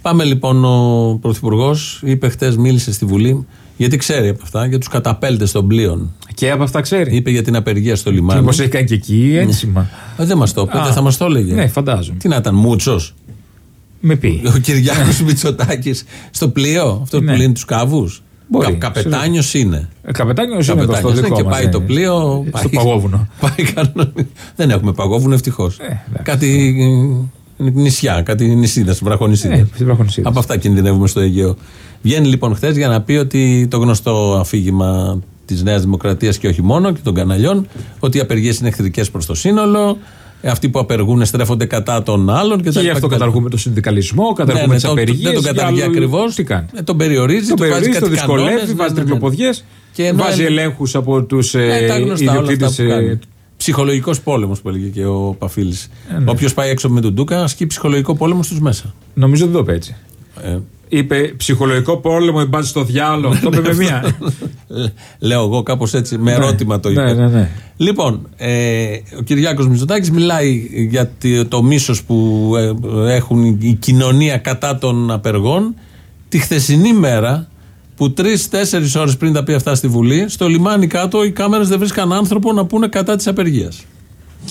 Πάμε λοιπόν, ο Πρωθυπουργός είπε χτες, μίλησε στη Βουλή, γιατί ξέρει από αυτά, για τους καταπέλτες των πλοίων. Και από αυτά ξέρει. Είπε για την απεργία στο λιμάνι. Μήπως έχει κάνει και εκεί ένσημα. Ε, δεν μας το είπε, Α. δεν θα μας το έλεγε. Ναι, φαντάζομαι. Τι να ήταν, Μούτσο. Με πει. Ο Κυριάκος Μητσοτάκης στο πλοίο, αυτό Ναι. που λύνει τους καβού. Μπορεί. Κα, Καπετάνιος είναι. Ε, Καπετάνιος είναι εδώ στο Καπετάνιος είναι δικό και μας, πάει ναι. το πλοίο. Στο παγόβουνο. (laughs) Πάει κανονικά. Δεν έχουμε παγόβουνο, ευτυχώς. Ε, κάτι ε, νησιά, κάτι νησίδε, βραχονησίδε. Ε, στις βραχονησίδες. Από αυτά κινδυνεύουμε στο Αιγαίο. Βγαίνει λοιπόν χθες για να πει ότι το γνωστό αφήγημα της Νέας Δημοκρατίας και όχι μόνο και των καναλιών, ότι οι απεργίες είναι εχθρικές προς το σύνολο. Ε, Αυτοί που απεργούν στρέφονται κατά των άλλων και, Και τα γι' λοιπά αυτό και τα λοιπά. καταργούμε το συνδικαλισμό, καταργούμε Ναι, ναι, τις το- απεργίες. δεν τον καταργεί ακριβώς. Τι κάνει; τον περιορίζει, Τον του βάζει περιορίζει, το κάτι δυσκολεύει, κανόνες, βάζει ναι, ναι, ναι. τρικλοποδιέ. Και ενώ Βάζει έλεγε- ελέγχους από τους Ε, τα γνωστά όλα αυτά ιδιοκτήτε. που κάνει. Ψυχολογικός πόλεμος που έλεγε και ο Παφίλης. Ε, ναι. Όποιος πάει έξω με τον Ντούκα ασκεί ψυχολογικό πόλεμο στους μέσα. Νομίζω δεν το είπε έτσι. Ε, Είπε ψυχολογικό πόλεμο, η μπάζει στο διάλογο. Το είπε με μία. Λέω εγώ κάπως έτσι, με ερώτημα το είπε. Ναι, ναι, ναι. Λοιπόν, ε, ο Κυριάκος Μητσοτάκης μιλάει για τη- το μίσος που ε, έχουν η κοινωνία κατά των απεργών. Τη χθεσινή μέρα που τρει-τέσσερι ώρες πριν τα πει αυτά στη Βουλή, στο λιμάνι κάτω οι κάμερες δεν βρίσκαν άνθρωπο να πούνε κατά της απεργίας.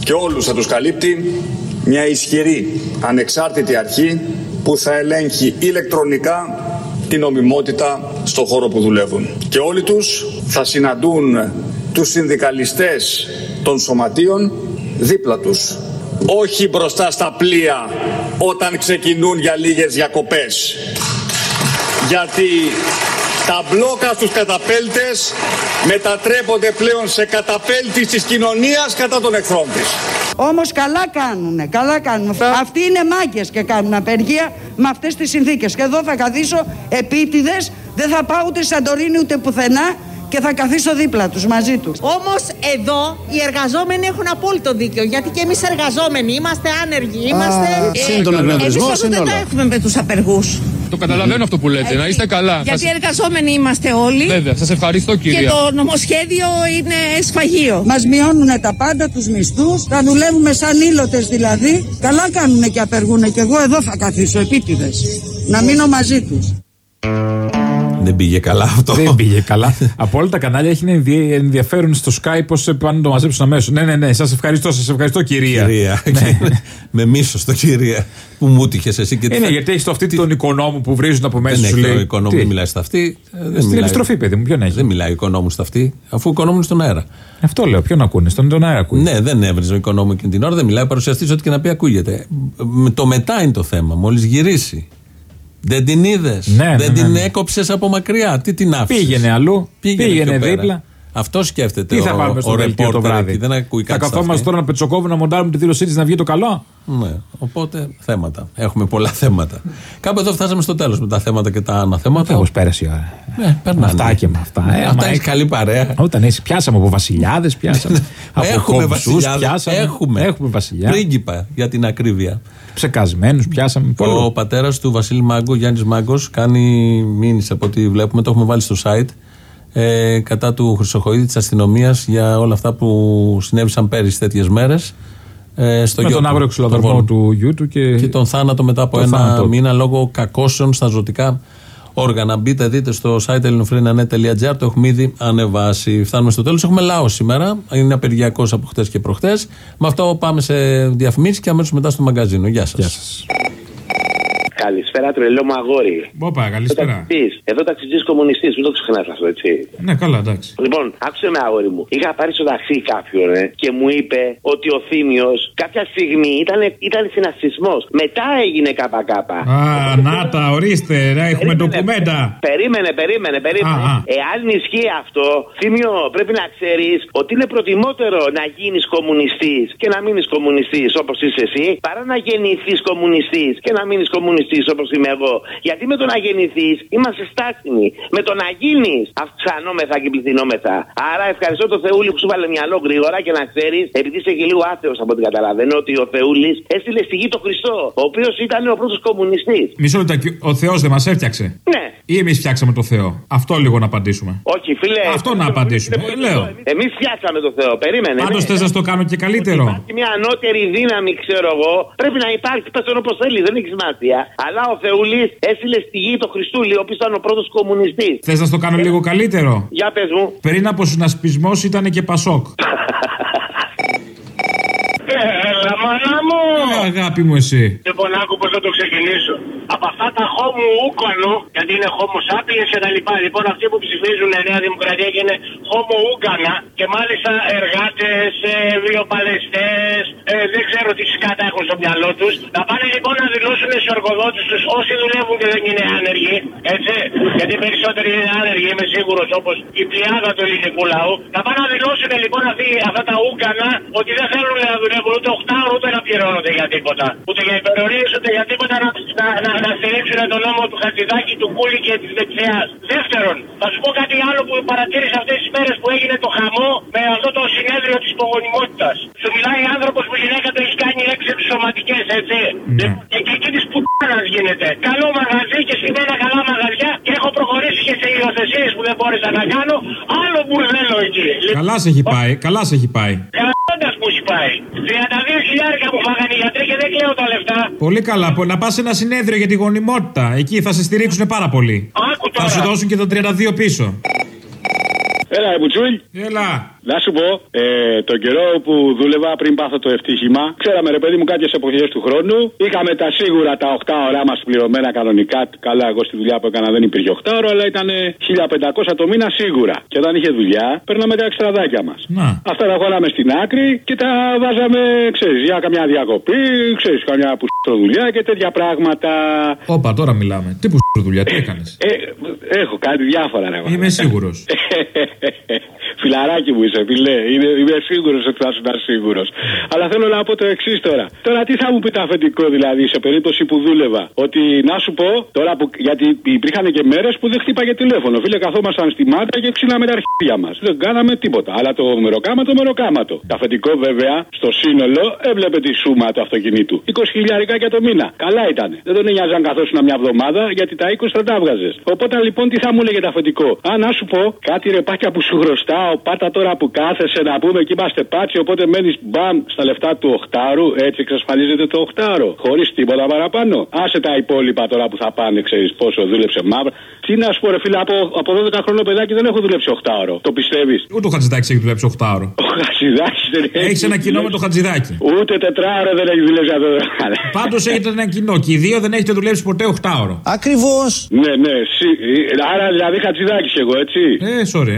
Και όλους θα τους καλύπτει μια ισχυρή ανεξάρτητη αρχή που θα ελέγχει ηλεκτρονικά την νομιμότητα στον χώρο που δουλεύουν. Και όλοι τους θα συναντούν τους συνδικαλιστές των σωματείων δίπλα τους. Όχι μπροστά στα πλοία όταν ξεκινούν για λίγες διακοπές. Γιατί τα μπλόκα στους καταπέλτες μετατρέπονται πλέον σε καταπέλτης της κοινωνίας κατά των εχθρών της. Όμως καλά κάνουνε, καλά κάνουν. Αυτοί είναι μάγκες και κάνουν απεργία με αυτές τις συνθήκες. Και εδώ θα καθίσω επίτηδες, δεν θα πάω ούτε στη Σαντορίνη ούτε πουθενά και θα καθίσω δίπλα τους, μαζί τους. Όμως εδώ οι εργαζόμενοι έχουν απόλυτο δίκιο. Γιατί και εμείς εργαζόμενοι είμαστε άνεργοι. Είμαστε. συν τον εκνευρισμό, εμείς συν εδώ δεν όλα. τα έχουμε με τους απεργούς. Το καταλαβαίνω αυτό που λέτε. Να είστε καλά. Γιατί εργαζόμενοι είμαστε όλοι. Βέβαια, σας ευχαριστώ Και κυρία. το νομοσχέδιο είναι σφαγείο. Μας μειώνουν τα πάντα, τους μισθούς, θα δουλεύουμε σαν ήλωτες δηλαδή. Καλά κάνουνε και απεργούνε και εγώ εδώ θα καθίσω επίτηδες. Να μείνω μαζί τους. Δεν πήγε καλά αυτό. Δεν πήγε καλά. Από όλα τα κανάλια έχει ένα ενδια- ενδιαφέρον στο Skype πώς πάνε να το μαζέψουν αμέσως. Ναι, ναι, ναι, σας ευχαριστώ, σας ευχαριστώ, κυρία. Κυρία. με μίσος το κυρία που μου τύχες εσύ και Είναι γιατί έχεις το αυτή τον οικονόμου που βρίζουν από μέσα Δεν σου έχει λέει. ο οικονόμου, Τι; δεν μιλάει στα αυτή. Ε, δεν Στην μιλάει. επιστροφή, παιδί μου, ποιον έχει; Δεν μιλάει ο οικονόμου στα αυτή, αφού ο οικονόμου είναι στον αέρα. Αυτό λέω, ποιον ακούνες, στον τον αέρα ακούει. Ναι, δεν έβριζε ο οικονόμου εκείνη την ώρα, δεν μιλάει. Παρουσιαστής, ό,τι και να πει ακούγεται. Με Το μετά είναι το θέμα, μόλις γυρίσει. Δεν την είδες. Ναι, ναι, δεν ναι, την ναι. έκοψες από μακριά. Τι την άφησες. Πήγαινε αλλού, πήγαινε πιο πέρα. δίπλα. Αυτό σκέφτεται. Τι θα ο, βάλουμε στο ο δελτίο το ρεπόρτερ βράδυ; εκεί, Δεν ακούει Θα κάτι. στα καθόμαστε αυτή. τώρα να πετσοκόβουμε να μοντάρουμε τη δήλωσή τη να βγει το καλό; Ναι, οπότε θέματα. Έχουμε πολλά (laughs) θέματα. Κάπου εδώ φτάσαμε στο τέλος με τα θέματα και τα αναθέματα. Όπω πέρασε η ώρα; Ναι, περνάνε. Αυτά και με αυτά. Ε, Αυτά άμα έχει έχει- καλή παρέα. Όταν έχει, πιάσαμε από βασιλιάδες, πιάσαμε. (laughs) από Έχουμε κομψούς, βασιλιάδες, πιάσαμε. Έχουμε. έχουμε βασιλιά. Πρίγκιπα για την ακρίβεια. Ψεκασμένους, πιάσαμε. Ο Πολύ. πατέρας του Βασίλη Μάγκο, Γιάννης Μάγκος, κάνει μήνυση από ό,τι βλέπουμε. Το έχουμε βάλει στο site. Ε, κατά του Χρυσοχοίδη της αστυνομίας για όλα αυτά που συνέβησαν πέρυσι τέτοιες μέρες. Ε, στο Με γιο τον του, άγριο τον εξολαδρμό Βόλο. του γιού του και, και τον θάνατο μετά από Το ένα θάνατο. μήνα λόγω κακώσεων στα ζωτικά όργανα. Μπείτε, δείτε στο site ελληνοφρένα.net.gr, το έχουμε ήδη ανεβάσει. Φτάνουμε στο τέλος. Έχουμε λαό σήμερα. Είναι απεργιακός από χτες και προχτές. Με αυτό πάμε σε διαφημίσεις και αμέσως μετά στο μαγκαζίνο. Γεια σας. Καλησπέρα, τρελό μου αγόρι. Μπόπα, καλησπέρα. Ταξιτζής. Εδώ ταξιτζής κομμουνιστής, μην το ξεχνάς αυτό, έτσι. Ναι, καλά, εντάξει. Λοιπόν, άκουσε με αγόρι μου. Είχα πάρει στο ταξί κάποιον ε, και μου είπε ότι ο Θήμιος κάποια στιγμή ήταν, ήταν συνασπισμός. Μετά έγινε ΚΚ. Α, να τα, ορίστε, να έχουμε ντοκουμέντα. Περίμενε, περίμενε, περίμενε. Α, α. Εάν ισχύει αυτό, Θήμιο, πρέπει να ξέρεις ότι είναι προτιμότερο να γίνεις κομμουνιστής και να μείνεις κομμουνιστής όπως είσαι εσύ, παρά να γεννηθείς κομμουνιστής και να μείνεις κομμουνιστής όπω είμαι εγώ. Γιατί με το να γεννηθείς είμαστε στάσιμοι. Με το να γίνεις αυξανόμεθα και πληθυνόμεθα. Άρα ευχαριστώ το Θεούλη που σου βάλε μυαλό γρήγορα και να ξέρεις, επειδή είσαι και λίγο άθεος από ό,τι καταλαβαίνω, ότι ο Θεούλης έστειλε στη γη τον Χριστό, ο οποίος ήταν ο πρώτος κομμουνιστής. Μισό λεπτάκι, ο Θεός δεν μας έφτιαξε; Ναι. Ή εμείς φτιάξαμε το Θεό; Αυτό λίγο να απαντήσουμε. Όχι, φίλε. Αυτό να απαντήσουμε. Ε, λέω. Εμείς φτιάξαμε το Θεό. Περίμενε. Πάντως ναι. θες να στο κάνω και καλύτερο. Υπάρχει μια ανώτερη δύναμη, ξέρω εγώ. Πρέπει να υπάρχει, πες τον όπως θέλεις, δεν έχει σημασία. Αλλά ο Θεούλης έστειλε στη γη τον Χριστούλη, ο οποίος ήταν ο πρώτος κομμουνιστής. Θες να στο κάνω λίγο καλύτερο; Για πες μου. Πριν από συνασπισμός ήταν και Πασόκ. (laughs) Έλα, μάνα μου! Ε, αγάπη μου εσύ. Λοιπόν, άκου πώς θα το ξεκινήσω. Από αυτά τα homo ούκανο, γιατί είναι homo sapiens και τα λοιπά. Λοιπόν, αυτοί που ψηφίζουν Νέα Δημοκρατία και είναι homo ούκανα και μάλιστα εργάτες, ε, βιοπαλαιστές, ε, δεν ξέρω τι σκάτα έχουν στο μυαλό τους. Να πάνε λοιπόν να δηλώσουν στου εργοδότε τους όσοι δουλεύουν και δεν είναι άνεργοι. Έτσι. Γιατί οι περισσότεροι είναι άνεργοι, είμαι σίγουρος όπως η πλειάδα του ελληνικού λαού. Να πάνε να δηλώσουν λοιπόν αυτοί, αυτά τα ούκανα ότι δεν θέλουν να δουλεύουν ούτε 8 ούτε να πληρώνονται για τίποτα. Ούτε για υπερορίε ούτε για τίποτα να, να, να, να στηρίξουν τον νόμο του Χατζηδάκη, του Κούλη και της δεξιάς. Δεύτερον, θα σου πω κάτι άλλο που παρατήρησα αυτές τις μέρες που έγινε το χαμό με αυτό το συνέδριο της υπογονιμότητας. Σου μιλάει άνθρωπος που η γυναίκα του έχεις κάνει έξι σωματικέ, έτσι. Λοιπόν, Και και εκεί της πουτάνα γίνεται. Καλό μαγαζί και σημαίνα καλά μαγαζιά και έχω προχωρήσει και σε υιοθεσίες που δεν μπόρεσα να κάνω. Άλλο μπουρδέλο εκεί. Καλά σε έχει πάει, καλά σε έχει πάει. Καλώντα που έχει πάει. 32 χιλιάρικα που φάγανε οι γιατροί και δεν κλαίω τα λεφτά. Πολύ καλά. Πο- Να πας σε ένα συνέδριο για τη γονιμότητα. Εκεί θα σε στηρίξουν πάρα πολύ. Άκου Θα σου δώσουν και το 32 πίσω. Έλα, ρε Μπουτσούλ. Έλα. Να σου πω, ε, τον καιρό που δούλευα πριν πάθω το ευτύχημα, ξέραμε ρε παιδί μου κάποιες εποχές του χρόνου. Είχαμε τα σίγουρα τα 8 ώρα μας πληρωμένα κανονικά. Καλά, εγώ στη δουλειά που έκανα δεν υπήρχε 8 ώρα, αλλά ήταν 1500 το μήνα σίγουρα. Και όταν είχε δουλειά, παίρναμε τα εξτραδάκια μας. Να. Αυτά τα χωράμε στην άκρη και τα βάζαμε, ξέρεις, για καμιά διακοπή, ξέρεις, καμιά που δουλειά και τέτοια πράγματα. Όπα, τώρα μιλάμε. Τι που δουλειά, τι έκανες; Ε, έχω κάνει διάφορα, ρε. Είμαι σίγουρος. (laughs) (laughs) Φιλαράκι μου είσαι, φιλέ. Είναι, είμαι σίγουρος ότι θα σου σίγουρος. Αλλά θέλω να πω το εξής τώρα. Τώρα τι θα μου πει το αφεντικό δηλαδή σε περίπτωση που δούλευα. Ότι να σου πω τώρα που. Γιατί υπήρχαν και μέρες που δεν χτύπαγε τηλέφωνο. Φίλε, καθόμασταν στη μάτια και ξύναμε τα αρχίδια μας. Δεν κάναμε τίποτα. Αλλά το μεροκάματο, μεροκάματο. Το αφεντικό βέβαια στο σύνολο έβλεπε τη σούμα του αυτοκινήτου. 20 χιλιάρικα για το μήνα. Καλά ήταν. Δεν τον νοιάζει αν καθόσουν μια εβδομάδα γιατί τα 20 θα τα βγάζε. Οπότε λοιπόν τι θα μου έλεγε το αφεντικό; Α, να σου πω κάτι ρεπάκια που σου χρωστάω. Πάτα τώρα που κάθεσαι να πούμε και είμαστε πάτσι. Οπότε μένεις μπαμ στα λεφτά του οχτάρου. Έτσι εξασφαλίζεται το οχτάρο. Χωρίς τίποτα παραπάνω. Άσε τα υπόλοιπα τώρα που θα πάνε, ξέρεις πόσο δούλεψε μαύρα. Τι να σου πω, ρε φίλε, από, από 12 χρόνο παιδάκι δεν έχω δουλέψει οχτάωρο. Το πιστεύεις; Ούτε ο Χατζηδάκης έχει δουλέψει 8 ώρο. Ο Χατζηδάκης δεν έχει. Έχεις ένα κοινό με το Χατζηδάκη. Ούτε τετράωρο δεν έχει δουλέψει αυτό. Πάντως έχετε ένα κοινό και οι δύο δεν έχετε δουλέψει ποτέ 8 ώρο. Ακριβώς. Ναι, ναι. Σι... Άρα δηλαδή Χατζηδάκης εγώ, έτσι. Ε, sorry.